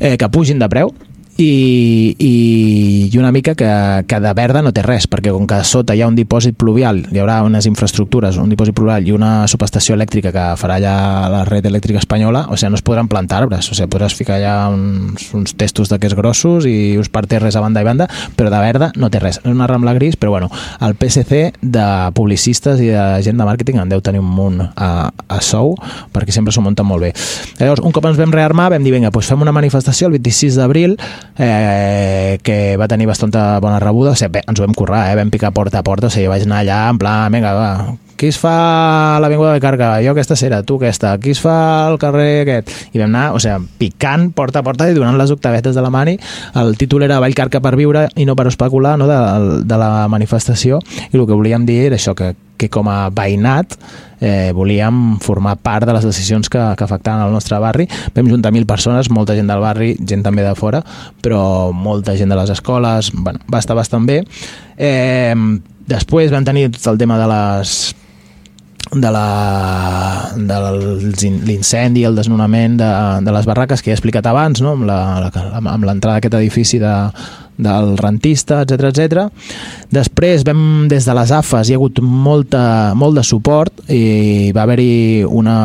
eh, que pugin de preu i, i, i una mica que, que de verda no té res, perquè com que sota hi ha un dipòsit pluvial, hi haurà unes infraestructures, un dipòsit pluvial i una subestació elèctrica que farà allà la red elèctrica espanyola, o sigui, no es podran plantar arbres, o sigui, podràs ficar allà uns, uns testos d'aquests grossos i uns parterres a banda i banda, però de verda no té res. És una rambla gris, però bueno, el PSC de publicistes i de gent de màrqueting en deu tenir un munt a, a sou, perquè sempre s'ho munten molt bé. Llavors, un cop ens vam rearmar, vam dir, vinga, doncs fem una manifestació el 26 d'abril eh, que va tenir bastanta bona rebuda, o sigui, ens ho vam currar, eh? vam picar porta a porta, o sigui, vaig anar allà en plan, vinga, va, qui es fa l'Avinguda de Carga? Jo aquesta cera, tu aquesta. Qui es fa el carrer aquest? I vam anar, o sigui, picant porta a porta i donant les octavetes de la mani. El títol era Vallcarca per viure i no per especular no? de, de la manifestació i el que volíem dir era això, que, que com a veïnat eh, volíem formar part de les decisions que, que afectaven el nostre barri. Vam juntar mil persones, molta gent del barri, gent també de fora, però molta gent de les escoles, bueno, va estar bastant bé. Eh, després vam tenir tot el tema de les de la de l'incendi, el desnonament de, de les barraques que he explicat abans, no? amb l'entrada d'aquest edifici de, del rentista, etc etc. Després vam, des de les AFAS, hi ha hagut molta, molt de suport i va haver-hi una,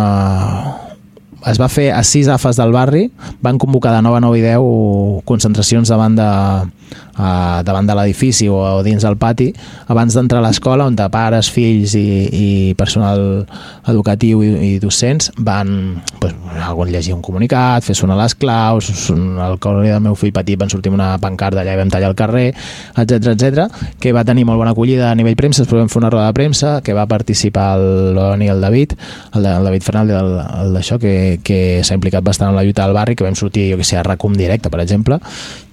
es va fer a sis AFAs del barri, van convocar de 9 a 9 i 10 concentracions davant de, uh, davant de l'edifici o, o dins del pati abans d'entrar a l'escola on pares, fills i, i personal educatiu i, i docents van pues, algun llegir un comunicat, fer sonar les claus al col·le del meu fill petit van sortir una pancarta allà i vam tallar el carrer etc etc que va tenir molt bona acollida a nivell premsa, després vam fer una roda de premsa que va participar l'Oni i el David el, el David Fernández el, el d'això que, que s'ha implicat bastant en la lluita del barri que vam sortir, jo que sé, a RACUM directe per exemple,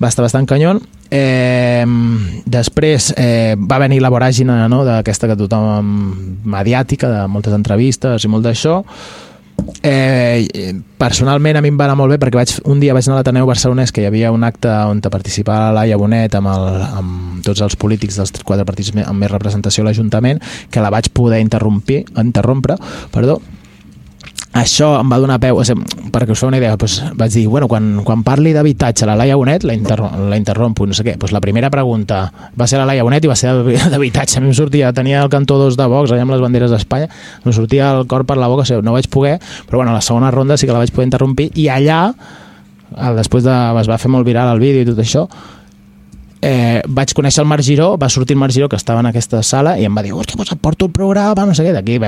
va estar bastant canyon Eh, després eh, va venir la voràgina no, d'aquesta que tothom mediàtica, de moltes entrevistes i molt d'això. Eh, personalment a mi em va anar molt bé perquè vaig, un dia vaig anar a l'Ateneu Barcelonès que hi havia un acte on participava la Laia Bonet amb, el, amb tots els polítics dels quatre partits amb més representació a l'Ajuntament que la vaig poder interrompir, interrompre perdó, això em va donar peu, o sigui, perquè us feu una idea, doncs vaig dir, bueno, quan, quan parli d'habitatge la Laia Bonet, la, interrom la interrompo, no sé què, doncs la primera pregunta va ser la Laia Bonet i va ser d'habitatge, a mi em sortia, tenia el cantó 2 de Vox, allà amb les banderes d'Espanya, em sortia el cor per la boca, o sigui, no vaig poder, però bueno, la segona ronda sí que la vaig poder interrompir, i allà, després de, es va fer molt viral el vídeo i tot això, eh, vaig conèixer el Marc Giró, va sortir el Marc Giró que estava en aquesta sala i em va dir, hòstia, doncs et porto el programa, no sé què, d'aquí,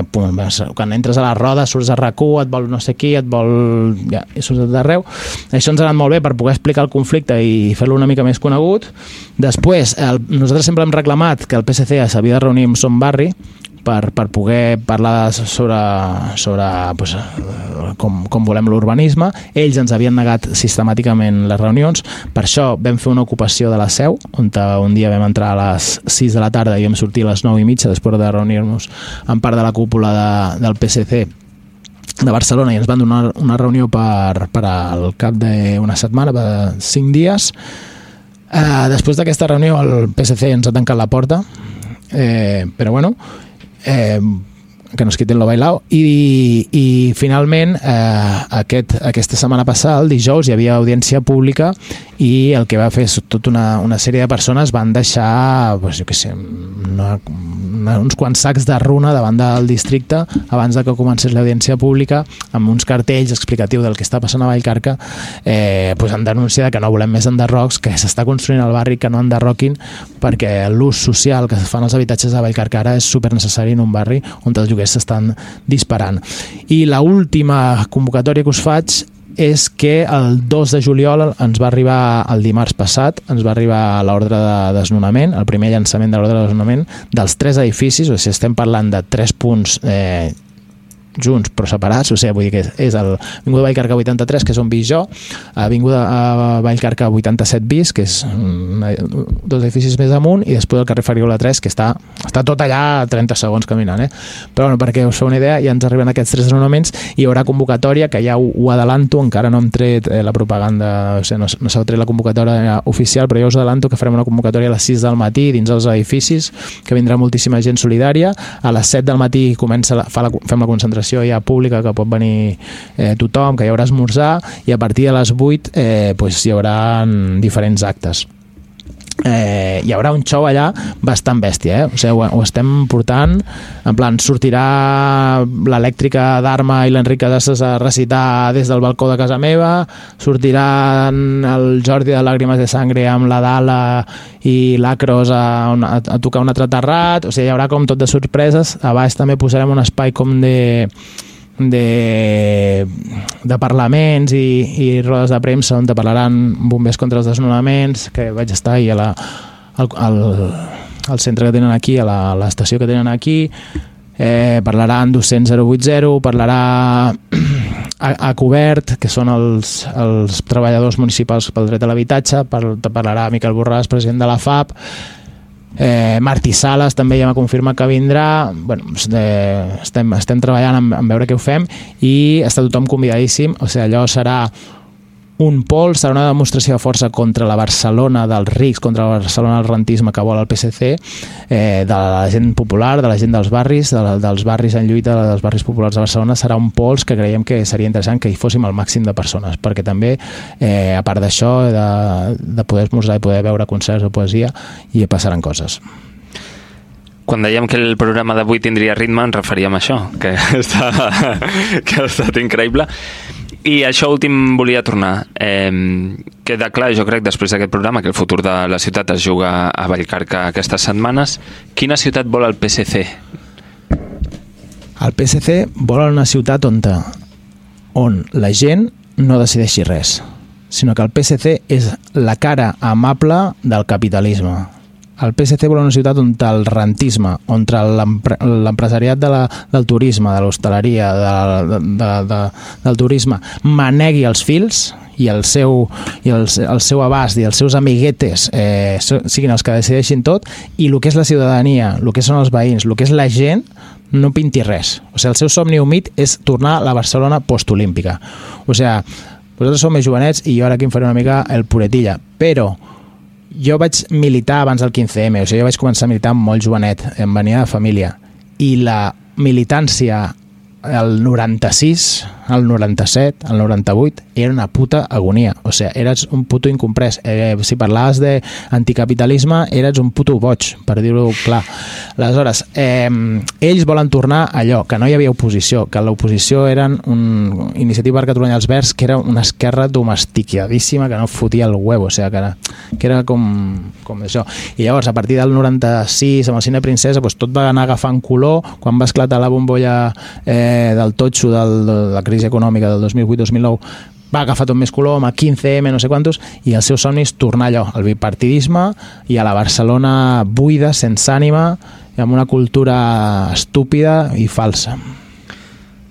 quan entres a la roda surts a rac et vol no sé qui, et vol... Ja, i surts d'arreu. Això ens ha anat molt bé per poder explicar el conflicte i fer-lo una mica més conegut. Després, el, nosaltres sempre hem reclamat que el PSC s'havia de reunir amb Son Barri, per, per poder parlar sobre, sobre pues, com, com volem l'urbanisme. Ells ens havien negat sistemàticament les reunions, per això vam fer una ocupació de la seu, on un dia vam entrar a les 6 de la tarda i vam sortir a les 9 i mitja després de reunir-nos en part de la cúpula de, del PSC de Barcelona i ens van donar una reunió per, per al cap d'una setmana, per cinc dies. Eh, després d'aquesta reunió el PSC ens ha tancat la porta, eh, però bueno, eh, que nos quiten lo bailao i, i finalment eh, aquest, aquesta setmana passada, el dijous, hi havia audiència pública i el que va fer és tota una, una sèrie de persones van deixar pues, jo què sé, una, una, uns quants sacs de runa davant del districte abans de que comencés l'audiència pública amb uns cartells explicatius del que està passant a Vallcarca eh, pues, en denúncia que no volem més enderrocs, que s'està construint al barri que no enderroquin perquè l'ús social que fan els habitatges de Vallcarca ara és super necessari en un barri on els lloguers s'estan disparant. I l última convocatòria que us faig és que el 2 de juliol ens va arribar el dimarts passat, ens va arribar l'ordre de desnonament, el primer llançament de l'ordre de desnonament dels tres edificis, o sigui, estem parlant de tres punts eh, junts però separats, o sigui, vull dir que és el Avinguda Vallcarca 83, que és on visc jo, Avinguda Vallcarca 87 bis, que és una, dos edificis més amunt, i després el carrer Fariola 3, que està, està tot allà a 30 segons caminant, eh? Però bueno, perquè us feu una idea, ja ens arriben aquests tres desnonaments, i hi haurà convocatòria, que ja ho, ho adelanto, encara no hem tret eh, la propaganda, o sigui, no, no s'ha tret la convocatòria oficial, però ja us adelanto que farem una convocatòria a les 6 del matí dins els edificis, que vindrà moltíssima gent solidària, a les 7 del matí comença la, fa la, fem la concentració concentració ja pública que pot venir eh, tothom, que hi haurà esmorzar i a partir de les 8 eh, pues, hi haurà diferents actes eh, hi haurà un show allà bastant bèstia, eh? o sigui, ho, ho estem portant en plan, sortirà l'elèctrica d'Arma i l'Enric Casasses a recitar des del balcó de casa meva sortirà el Jordi de Làgrimes de Sangre amb la Dala i l'Acros a, a, a tocar un altre terrat, o sigui, hi haurà com tot de sorpreses, a baix també posarem un espai com de de, de parlaments i, i rodes de premsa on te parlaran bombers contra els desnonaments, que vaig estar ahir a la, al, al, al centre que tenen aquí, a l'estació que tenen aquí, eh, parlaran 200 080, parlarà a, a cobert, que són els, els treballadors municipals pel dret a l'habitatge, parlarà Miquel Borràs, president de la FAP, Eh, Martí Sales també ja m'ha confirmat que vindrà. Bueno, eh, estem, estem treballant en, en veure què ho fem i està tothom convidadíssim. O sigui, allò serà un pols, serà una demostració de força contra la Barcelona dels rics, contra la Barcelona del rentisme que vol el PSC, eh, de la gent popular, de la gent dels barris, de la, dels barris en lluita, dels barris populars de Barcelona, serà un pols que creiem que seria interessant que hi fóssim el màxim de persones, perquè també, eh, a part d'això, de, de poder esmorzar i poder veure concerts o poesia, hi passaran coses quan dèiem que el programa d'avui tindria ritme ens referíem a això, que, està, que ha estat increïble. I això últim volia tornar. Eh, queda clar, jo crec, després d'aquest programa, que el futur de la ciutat es juga a Vallcarca aquestes setmanes. Quina ciutat vol el PSC? El PSC vol una ciutat on, on la gent no decideixi res, sinó que el PSC és la cara amable del capitalisme el PSC vol una ciutat on el rentisme, on l'empresariat de la, del turisme, de l'hostaleria, de, de, de, del turisme, manegui els fils i el seu, i el, el seu abast i els seus amiguetes eh, siguin els que decideixin tot i el que és la ciutadania, el que són els veïns, el que és la gent, no pinti res. O sigui, el seu somni humit és tornar a la Barcelona postolímpica. O sigui, vosaltres sou més jovenets i jo ara aquí em faré una mica el puretilla, però jo vaig militar abans del 15M, o sigui, jo vaig començar a militar molt jovenet, em venia de família, i la militància el 96 el 97, el 98, era una puta agonia. O sigui, eres un puto incomprès. Eh, si parlaves d'anticapitalisme, eres un puto boig, per dir-ho clar. Aleshores, eh, ells volen tornar allò, que no hi havia oposició, que l'oposició eren un Iniciativa per Catalunya als Verds, que era una esquerra domesticadíssima, que no fotia el huevo, o sigui, que era, que era com, com això. I llavors, a partir del 96, amb el Cine Princesa, doncs tot va anar agafant color, quan va esclatar la bombolla eh, del totxo del, de la crisi econòmica del 2008-2009 va agafar tot més color amb el 15M, no sé quantos, i els seus somnis tornar allò, al bipartidisme i a la Barcelona buida, sense ànima, i amb una cultura estúpida i falsa.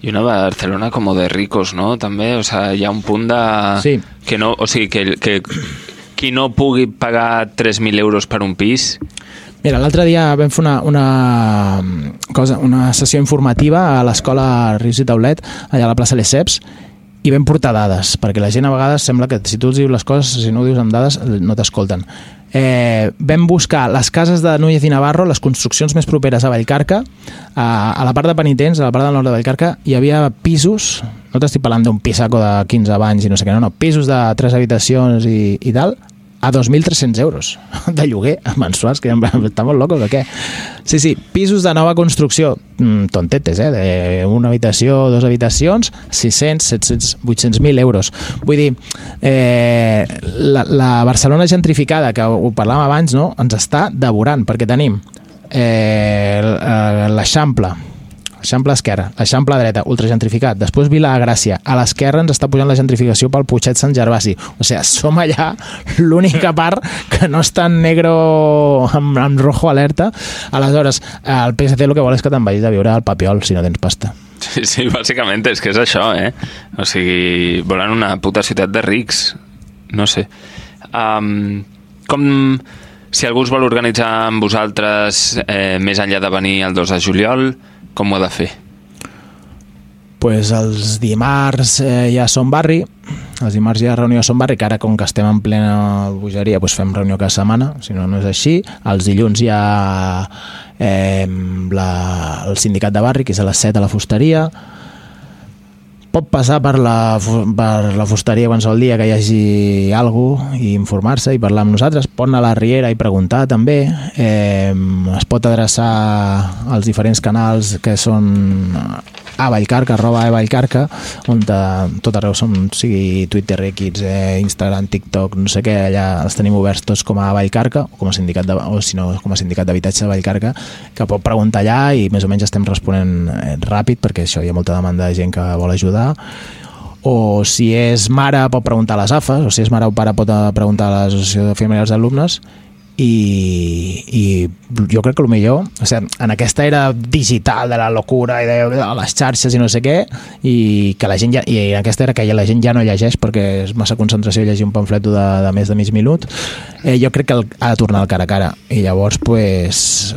I una Barcelona com de ricos, no? També, o sea, hi ha un punt de... Sí. Que no, o sigui, que, que qui no pugui pagar 3.000 euros per un pis... Mira, l'altre dia vam fer una, una, cosa, una sessió informativa a l'escola Rius i Taulet, allà a la plaça Lesseps, i vam portar dades, perquè la gent a vegades sembla que si tu els dius les coses, si no ho dius amb dades, no t'escolten. Eh, vam buscar les cases de Núñez i Navarro, les construccions més properes a Vallcarca, a, a la part de penitents, a la part del nord de Vallcarca, hi havia pisos, no t'estic parlant d'un pisaco de 15 anys i no sé què, no, no, pisos de 3 habitacions i, i tal, a 2.300 euros de lloguer mensuals, que està molt loco, o què? Sí, sí, pisos de nova construcció, mm, tontetes, eh? De una habitació, dues habitacions, 600, 700, 800.000 euros. Vull dir, eh, la, la Barcelona gentrificada, que ho parlàvem abans, no? ens està devorant, perquè tenim eh, l'Eixample, Eixample esquerra, Eixample dreta, ultragentrificat. Després Vila de Gràcia. A l'esquerra ens està pujant la gentrificació pel Puigset Sant Gervasi. O sigui, som allà l'única part que no està en negro amb, amb rojo alerta. Aleshores, el PSC el que vol és que te'n vagis a viure al Papiol si no tens pasta. Sí, sí, bàsicament és que és això, eh? O sigui, volen una puta ciutat de rics. No sé. Um, com si algú vol organitzar amb vosaltres eh, més enllà de venir el 2 de juliol, com ho ha de fer? pues els dimarts eh, ja som barri, els dimarts hi ha reunió a Som Barri, que ara com que estem en plena bogeria pues fem reunió cada setmana, si no no és així. Els dilluns hi ha eh, la, el sindicat de barri, que és a les 7 a la fusteria. Pot passar per la, per la fusteria qualsevol dia que hi hagi alguna i informar-se i parlar amb nosaltres. Pot anar a la Riera i preguntar també. Eh, es pot adreçar als diferents canals que són a Vallcarca, arroba a Vallcarca, on de, tot arreu som, sigui Twitter, X, eh, Instagram, TikTok, no sé què, allà els tenim oberts tots com a Vallcarca, o com a sindicat de, o si no, com a sindicat d'habitatge de Vallcarca, que pot preguntar allà i més o menys estem responent eh, ràpid, perquè això hi ha molta demanda de gent que vol ajudar, o si és mare pot preguntar a les AFAs, o si és mare o pare pot preguntar a l'Associació de Familiars d'Alumnes, i, i jo crec que el millor o sigui, en aquesta era digital de la locura i de, de les xarxes i no sé què i que la gent ja, i en aquesta era que ja la gent ja no llegeix perquè és massa concentració llegir un pamflet de, de més de mig minut eh, jo crec que el, ha de tornar al cara a cara. I llavors pues,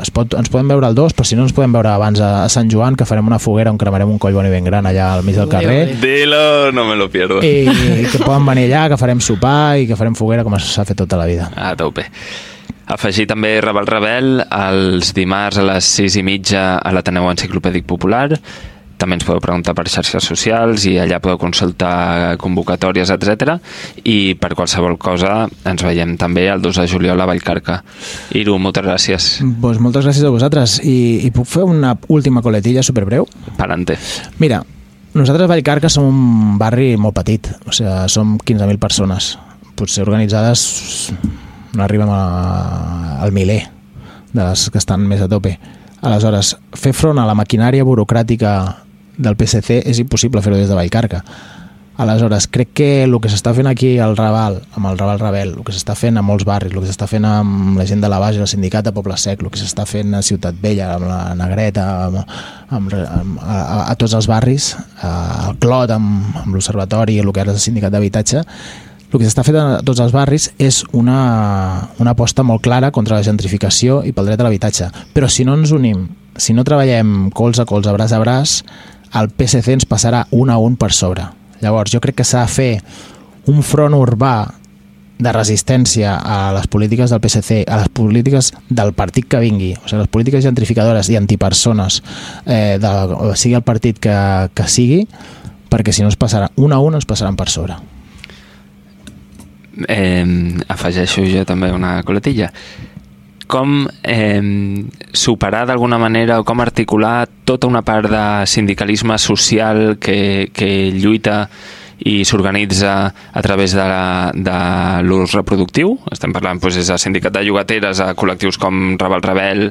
es pot, ens podem veure el 2, però si no ens podem veure abans a, a Sant Joan, que farem una foguera on cremarem un coll bon i ben gran allà al mig del carrer. Dilo, no me lo pierdo. I, i que poden venir allà, que farem sopar i que farem foguera com s'ha fet tota la vida. A tope. Afegir també Raval Rebel els dimarts a les 6 i mitja a l'Ateneu Enciclopèdic Popular també ens podeu preguntar per xarxes socials i allà podeu consultar convocatòries, etc. I per qualsevol cosa ens veiem també el 2 de juliol a Vallcarca. Iru, moltes gràcies. Pues moltes gràcies a vosaltres. I, i puc fer una última coletilla superbreu? Palante. Mira, nosaltres a Vallcarca som un barri molt petit, o sigui, som 15.000 persones. Potser organitzades no arribem a, al miler de les que estan més a tope. Aleshores, fer front a la maquinària burocràtica del PSC és impossible fer-ho des de Vallcarca. Aleshores, crec que el que s'està fent aquí al Raval, amb el Raval Rebel, el que s'està fent a molts barris, el que s'està fent amb la gent de la base, el sindicat de Poble Sec, el que s'està fent a Ciutat Vella, amb la Negreta, amb, amb, amb, a, a, tots els barris, al Clot, amb, amb l'Observatori, el que era el sindicat d'habitatge, el que s'està fent a tots els barris és una, una aposta molt clara contra la gentrificació i pel dret a l'habitatge. Però si no ens unim, si no treballem colze a colze, braç a braç, el PSC ens passarà un a un per sobre. Llavors, jo crec que s'ha de fer un front urbà de resistència a les polítiques del PSC, a les polítiques del partit que vingui, o sigui, les polítiques gentrificadores i antipersones, eh, de, sigui el partit que, que sigui, perquè si no ens passarà un a un ens passaran per sobre. Eh, afegeixo jo també una coletilla com eh, superar d'alguna manera o com articular tota una part de sindicalisme social que, que lluita i s'organitza a través de, de l'ús reproductiu. Estem parlant doncs, des de sindicat de llogateres a col·lectius com Raval Rebel,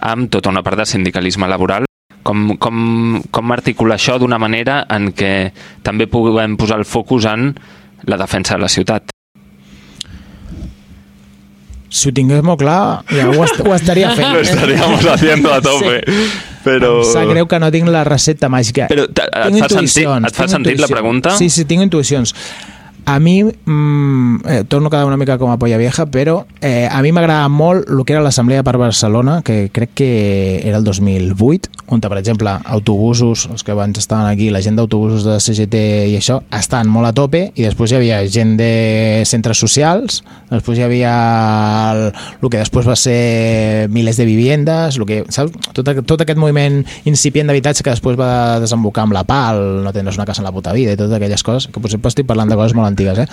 amb tota una part de sindicalisme laboral. Com, com, com articular això d'una manera en què també puguem posar el focus en la defensa de la ciutat? Si ho tingués molt clar, ja ho, est ho estaria fent. Lo estaríamos haciendo a tope. Sí. Però... Em sap greu que no tinc la recepta màgica. Però et fa, sentit, et fa sentit la pregunta? Sí, sí, tinc intuïcions. A mi, mmm, eh, torno a quedar una mica com a polla vieja, però eh, a mi m'agrada molt el que era l'Assemblea per Barcelona, que crec que era el 2008, on, per exemple, autobusos, els que abans estaven aquí, la gent d'autobusos de CGT i això, estan molt a tope, i després hi havia gent de centres socials, després hi havia el, el que després va ser milers de viviendes, el que, saps? Tot, tot aquest moviment incipient d'habitatge que després va desembocar amb la PAL, no tindràs una casa en la puta vida i totes aquelles coses, que potser estic parlant de coses molt antigues, eh?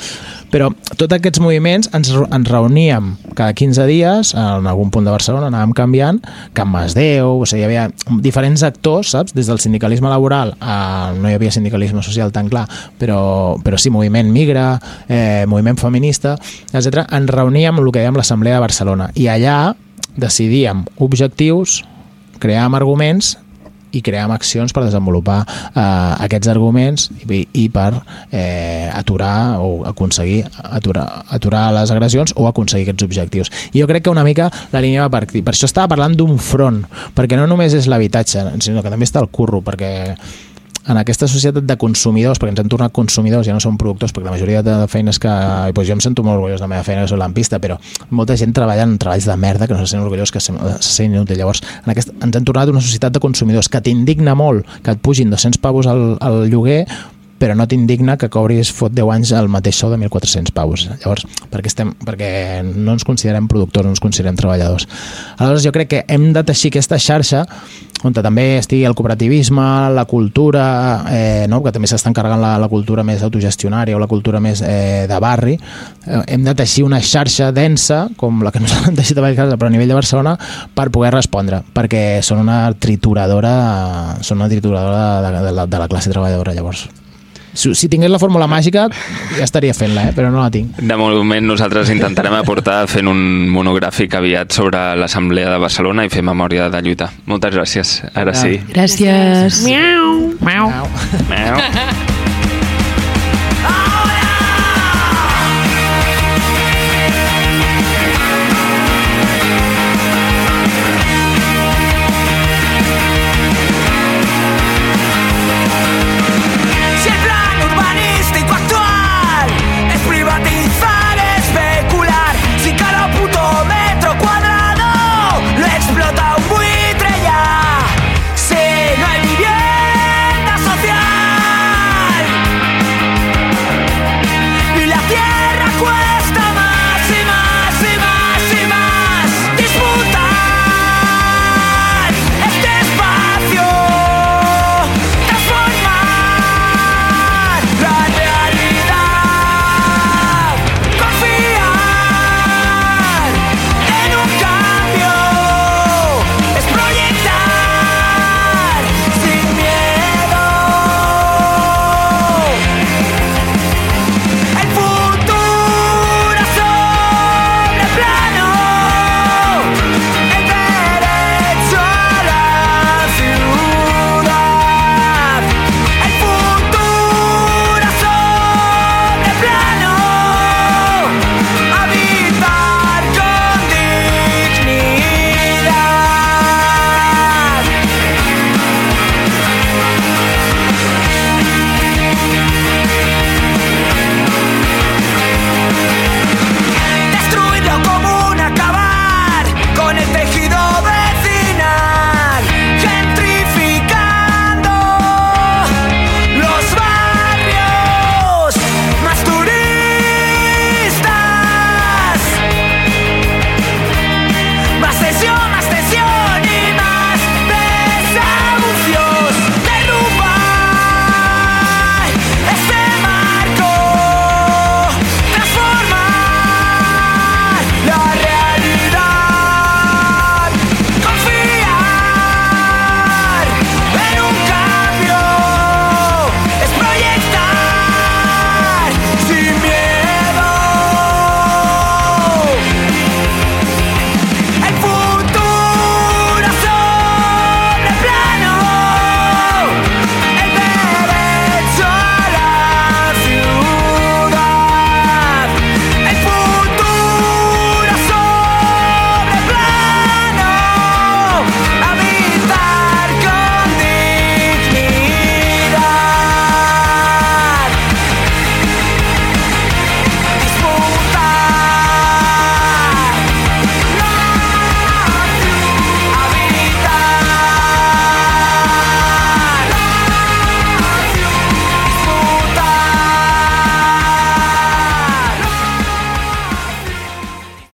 Però tots aquests moviments ens, ens reuníem cada 15 dies en algun punt de Barcelona, anàvem canviant, Can Masdeu, o sigui, hi havia diferents actors, saps? Des del sindicalisme laboral a, no hi havia sindicalisme social tan clar, però, però sí, moviment migra, eh, moviment feminista, etc. Ens reuníem en el que dèiem l'Assemblea de Barcelona i allà decidíem objectius, creàvem arguments i creem accions per desenvolupar eh, aquests arguments i, i per eh, aturar o aconseguir aturar, aturar les agressions o aconseguir aquests objectius. I jo crec que una mica la línia va per. Per això estava parlant d'un front, perquè no només és l'habitatge, sinó que també està el curro, perquè en aquesta societat de consumidors, perquè ens hem tornat consumidors, ja no som productors, perquè la majoria de feines que... Pues jo em sento molt orgullós de la meva feina, soc lampista, però molta gent treballa en treballs de merda que no se sent orgullós, que se, se sent inútil. Llavors, en aquest, ens hem tornat una societat de consumidors que t'indigna molt que et pugin 200 pavos al, al lloguer però no t'indigna que cobris fot 10 anys el mateix sou de 1.400 paus. Llavors, perquè, estem, perquè no ens considerem productors, no ens considerem treballadors. Aleshores, jo crec que hem de teixir aquesta xarxa on també estigui el cooperativisme, la cultura, eh, no? que també s'està encarregant la, la cultura més autogestionària o la cultura més eh, de barri, eh, hem de teixir una xarxa densa, com la que nos han teixit a vegades, però a nivell de Barcelona, per poder respondre, perquè són una trituradora, són una trituradora de, de, de, de la classe treballadora, llavors si, si tingués la fórmula màgica ja estaria fent-la, eh? però no la tinc. De moment nosaltres intentarem aportar fent un monogràfic aviat sobre l'Assemblea de Barcelona i fer memòria de lluita. Moltes gràcies. Ara sí. Gràcies. Miau. Miau. Miau.